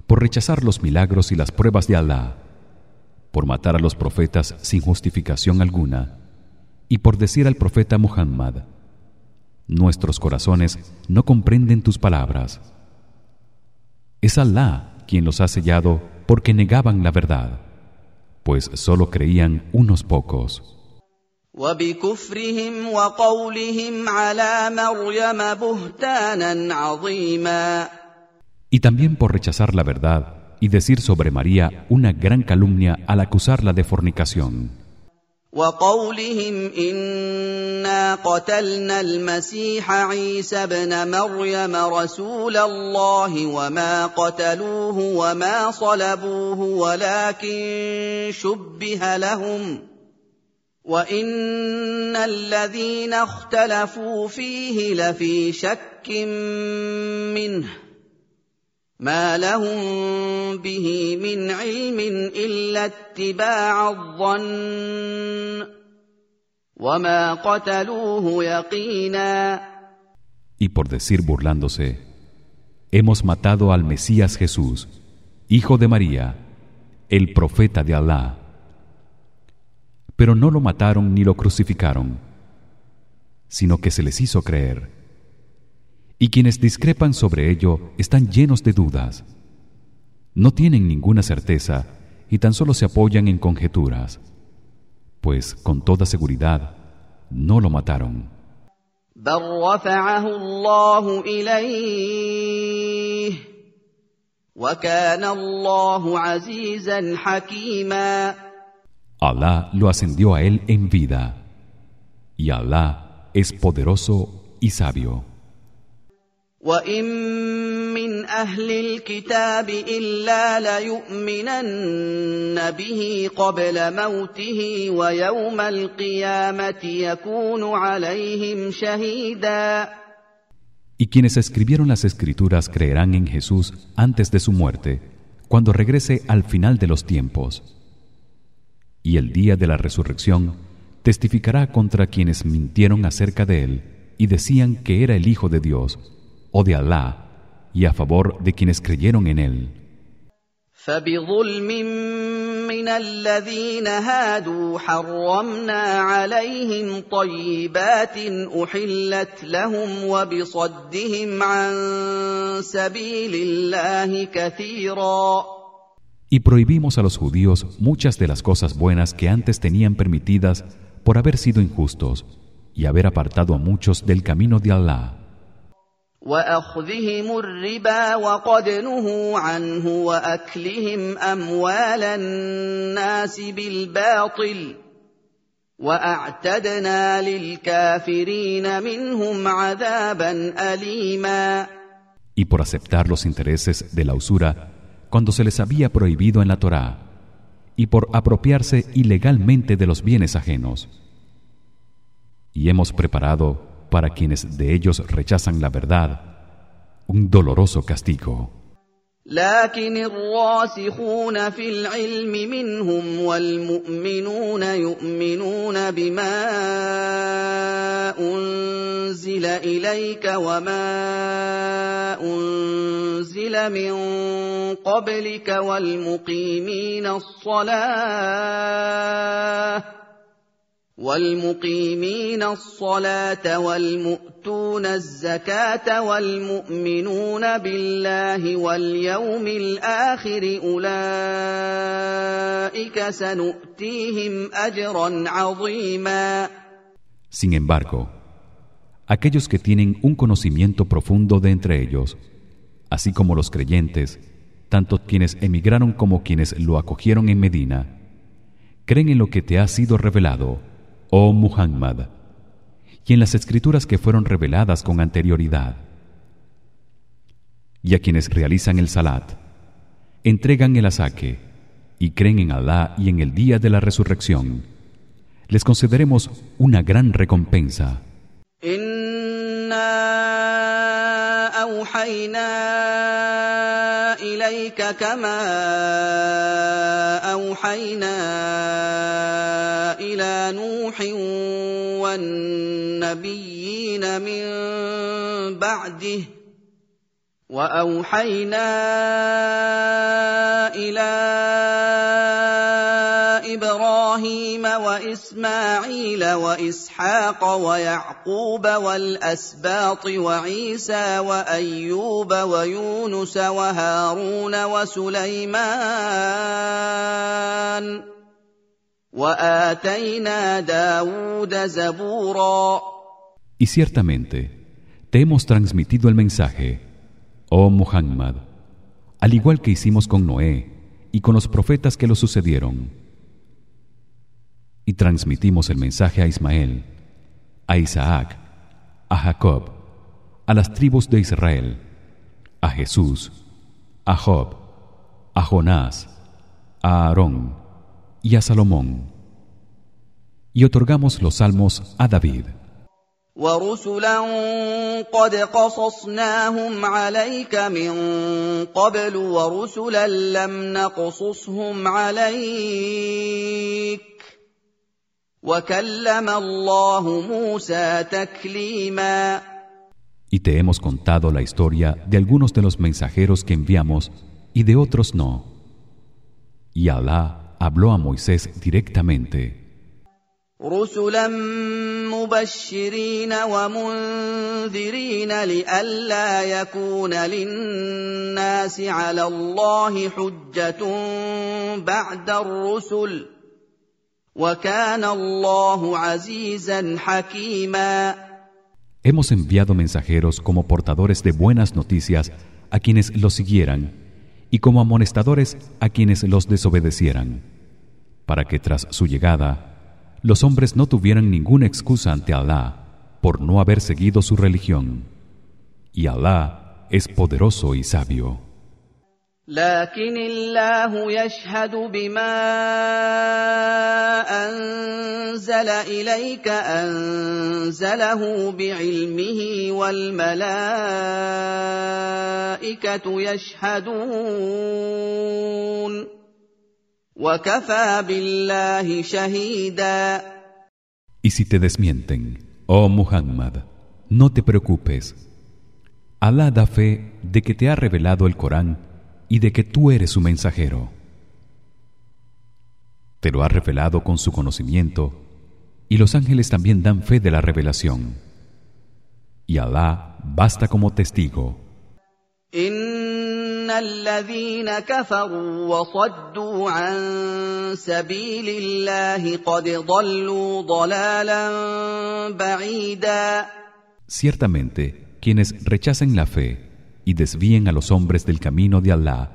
por rechazar los milagros y las pruebas de Alá, por matar a los profetas sin justificación alguna y por decir al profeta Muhammad: Nuestros corazones no comprenden tus palabras. Es Alá quien los ha sellado porque negaban la verdad, pues solo creían unos pocos. وبكفرهم وقولهم على مريم بهتانا عظيما Y también por rechazar la verdad y decir sobre María una gran calumnia al acusarla de fornicación. وقولهم إنا قتلنا المسيح عيسى ابن مريم رسول الله وما قتلوه وما صلبوه ولكن شبه لهم وإن الذين اختلفوا فيه لفي شك منه ما لهم به من علم الا اتباع الظن وما قتلوه يقينا Y por decir burlándose, hemos matado al Mesías Jesús, hijo de María, el profeta de Alá. Pero no lo mataron ni lo crucificaron, sino que se les hizo creer. y quienes discrepan sobre ello están llenos de dudas. No tienen ninguna certeza y tan solo se apoyan en conjeturas, pues con toda seguridad no lo mataron. Allah lo ascendió a él en vida y Allah es poderoso y sabio. وان من اهل الكتاب الا ليؤمنن به قبل موته ويوم القيامه يكون عليهم شهيدا Y quienes escribieron las escrituras creerán en Jesús antes de su muerte, cuando regrese al final de los tiempos. Y el día de la resurrección testificará contra quienes mintieron acerca de él y decían que era el hijo de Dios o de Alá y a favor de quienes creyeron en él. فبظلم من الذين هادوا حرمنا عليهم طيبات احلت لهم وبصدهم عن سبيل الله كثيرا Y prohibimos a los judíos muchas de las cosas buenas que antes tenían permitidas por haber sido injustos y haber apartado a muchos del camino de Alá. واخذهم الربا وقد نهوا عنه واكلهم اموال الناس بالباطل واعتدنا للكافرين منهم عذابا اليما y por aceptar los intereses de la usura cuando se les había prohibido en la Torá y por apropiarse ilegalmente de los bienes ajenos y hemos preparado para quienes de ellos rechazan la verdad un doloroso castigo لكن الراسخون في العلم منهم والمؤمنون يؤمنون بما انزل اليك وما انزل من قبلك والمقيمين الصلاه والمقيمين الصلاه والمؤتون الزكاه والمؤمنون بالله واليوم الاخر اولئك سنؤتيهم اجرا عظيما Sin embargo, aquellos que tienen un conocimiento profundo de entre ellos, así como los creyentes, tanto quienes emigraron como quienes lo acogieron en Medina, creen en lo que te ha sido revelado oh Muhammad y en las escrituras que fueron reveladas con anterioridad. Y a quienes realizan el salat entregan el asaque y creen en Allah y en el día de la resurrección les concederemos una gran recompensa إلى نوح والنبيين من بعده وأوحينا إلى إبراهيم وإسماعيل وإسحاق ويعقوب والأسباط وعيسى وأيوب ويونس وهارون وسليمان Y ciertamente te hemos transmitido el mensaje, oh Muhammad, al igual que hicimos con Noé y con los profetas que lo sucedieron. Y transmitimos el mensaje a Ismael, a Isaac, a Jacob, a las tribus de Israel, a Jesús, a Job, a Jonás, a Aarón y a Salomón y otorgamos los salmos a David ورسلا قد قصصناهم عليك من قبل ورسلا لم نقصصهم عليك Y te hemos contado la historia de algunos de los mensajeros que enviamos y de otros no. Y Allah habló a Moisés directamente. رسلا مبشرين ومنذرين لئلا يكون للناس على الله حجة بعد الرسل وكان الله عزيزا حكيما Hemos enviado mensajeros como portadores de buenas noticias a quienes los siguieran y como amonestadores a quienes los desobedecieran para que tras su llegada los hombres no tuvieran ninguna excusa ante Allah por no haber seguido su religión y Allah es poderoso y sabio لكن الله يشهد بما انزل اليك انزله بعلمه والملائكه يشهدون وكفى بالله شهيدا Y si te desmienten, oh Muhammad, no te preocupes. Allah da fe de que te ha revelado el Corán y de que tú eres su mensajero. Te lo ha revelado con su conocimiento y los ángeles también dan fe de la revelación. Y Alá basta como testigo. Ciertamente, quienes rechacen la fe y desvíen a los hombres del camino de Allah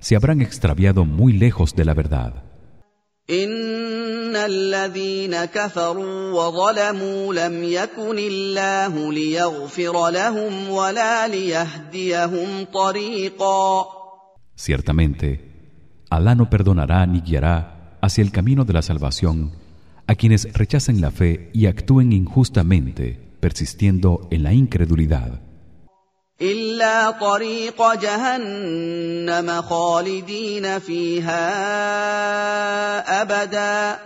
se habrán extraviado muy lejos de la verdad. Ciertamente Allah no perdonará ni guiará hacia el camino de la salvación a quienes rechacen la fe y actúen injustamente persistiendo en la incredulidad الا طريق جهنم خالدين فيها ابدا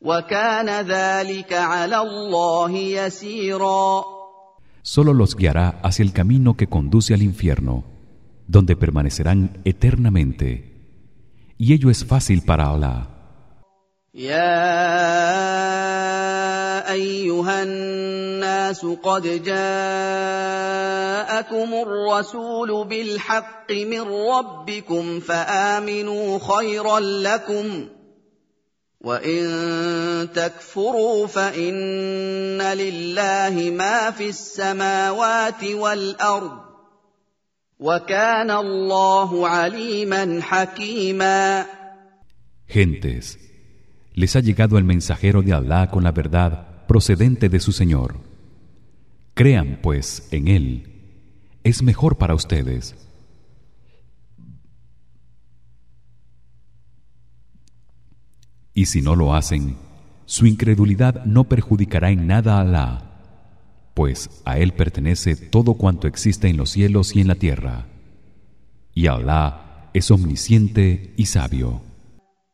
وكان ذلك على الله يسيرا Solo los guiará hacia el camino que conduce al infierno, donde permanecerán eternamente. Y ello es fácil para Allah. أيها الناس قد جاءكم الرسول بالحق من ربكم فآمنوا خيرا لكم وإن تكفروا فإن لله ما في السماوات والأرض وكان الله عليما حكيما Gentes, les ha llegado el mensajero de Allah con la verdad procedente de su Señor. Crean pues en él, es mejor para ustedes. Y si no lo hacen, su incredulidad no perjudicará en nada a Alá, pues a él pertenece todo cuanto existe en los cielos y en la tierra. Y Alá es omnisciente y sabio.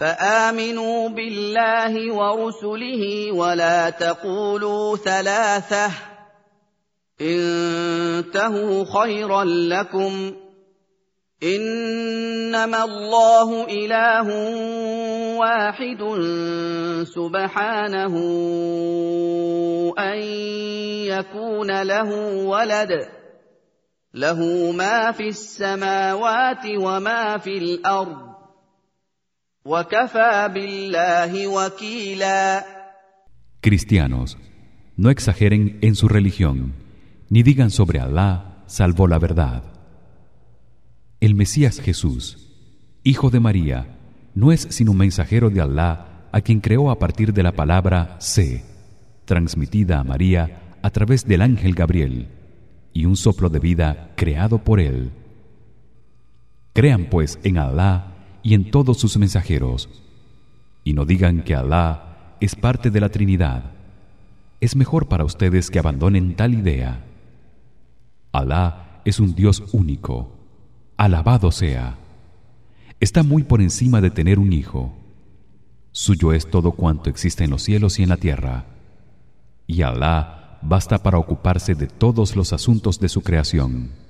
فآمنوا بالله ورسله ولا تقولوا ثلاثة انتهوا خيرا لكم إنما الله إله واحد سبحانه أن يكون له ولد له ما في السماوات وما في الأرض Cristianos, no exageren en su religión, ni digan sobre Alá salvo la verdad. El Mesías Jesús, hijo de María, no es sino un mensajero de Alá a quien creó a partir de la palabra sé, transmitida a María a través del ángel Gabriel, y un soplo de vida creado por él. Crean pues en Alá y en todos sus mensajeros. Y no digan que Alá es parte de la Trinidad. Es mejor para ustedes que abandonen tal idea. Alá es un Dios único. Alabado sea. Está muy por encima de tener un hijo. Suyo es todo cuanto existe en los cielos y en la tierra. Y Alá basta para ocuparse de todos los asuntos de su creación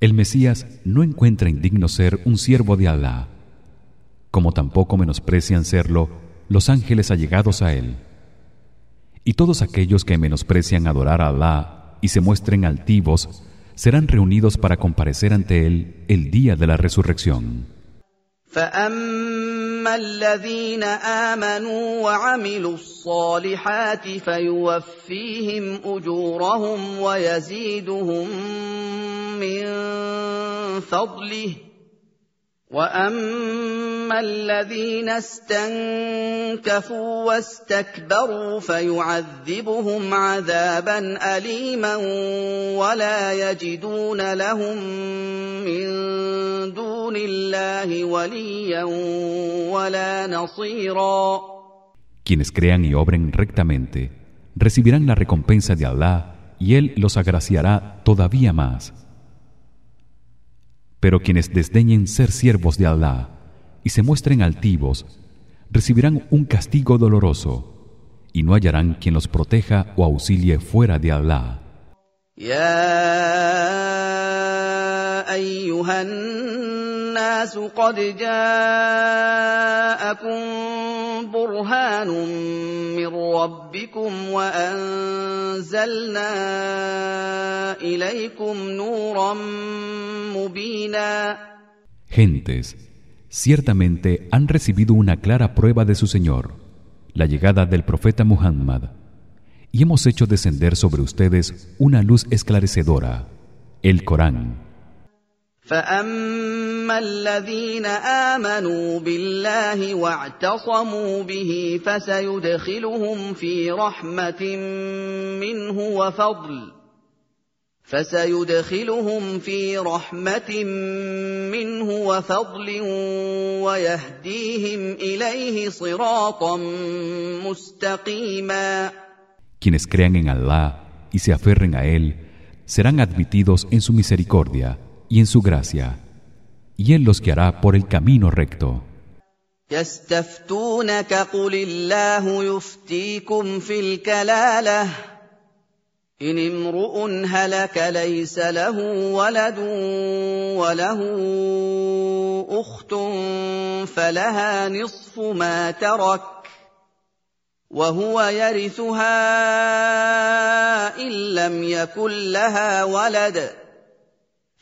El Mesías no encuentra indigno ser un siervo de Alá, como tampoco menosprecian serlo los ángeles allegados a él. Y todos aquellos que menosprecian adorar a Alá y se muestren altivos serán reunidos para comparecer ante él el día de la resurrección. فاما الذين امنوا وعملوا الصالحات فيوفيهم اجورهم ويزيدهم من فضله واما الذين استنكفوا واستكبروا فيعذبهم عذابا اليما ولا يجدون لهم من دون الله وليا ولا نصيرا Quienes crean y obren rectamente recibirán la recompensa de Allah y él los agraciará todavía más. Pero quienes desdeñen ser siervos de Allah y se muestren altivos recibirán un castigo doloroso y no hallarán quien los proteja o auxilie fuera de Allah. الناس قد جاءكم برهان من ربكم وانزلنا اليكم نورا مبينا Gentes, ciertamente han recibido una clara prueba de su Señor, la llegada del profeta Muhammad, y hemos hecho descender sobre ustedes una luz esclarecedora, el Corán. فاما الذين امنوا بالله واعتصموا به فسيدخلهم في رحمه منه وفضل فسيدخلهم في رحمه منه وفضل ويهديهم اليه صراطا مستقيما Quienes crean en Allah y se aferren a él serán admitidos en su misericordia y en su gracia y él los guiará por el camino recto. يستفتونك قل الله يفتيكم في الكلالة. إن امرؤ هلك ليس له ولد وله أخت فلها نصف ما ترك وهو يرثها إن لم يكن لها ولد.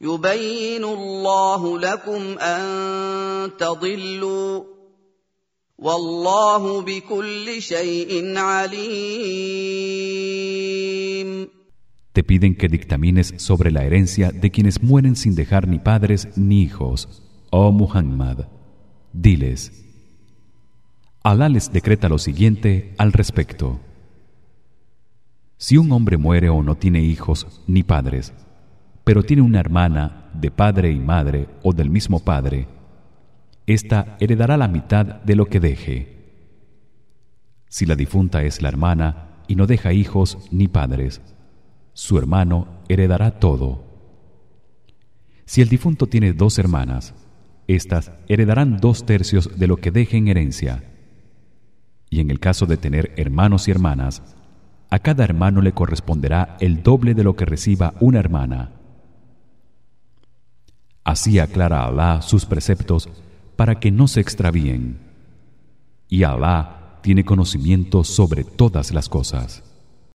يبين الله لكم ان تضلوا والله بكل شيء عليم Te piden que dictamines sobre la herencia de quienes mueren sin dejar ni padres ni hijos. Oh Muhammad, diles: Alá les decreta lo siguiente al respecto. Si un hombre muere o no tiene hijos ni padres, pero tiene una hermana de padre y madre o del mismo padre, ésta heredará la mitad de lo que deje. Si la difunta es la hermana y no deja hijos ni padres, su hermano heredará todo. Si el difunto tiene dos hermanas, éstas heredarán dos tercios de lo que deje en herencia. Y en el caso de tener hermanos y hermanas, a cada hermano le corresponderá el doble de lo que reciba una hermana. Así aclara Alá sus preceptos para que no se extravíen. Y Alá tiene conocimiento sobre todas las cosas.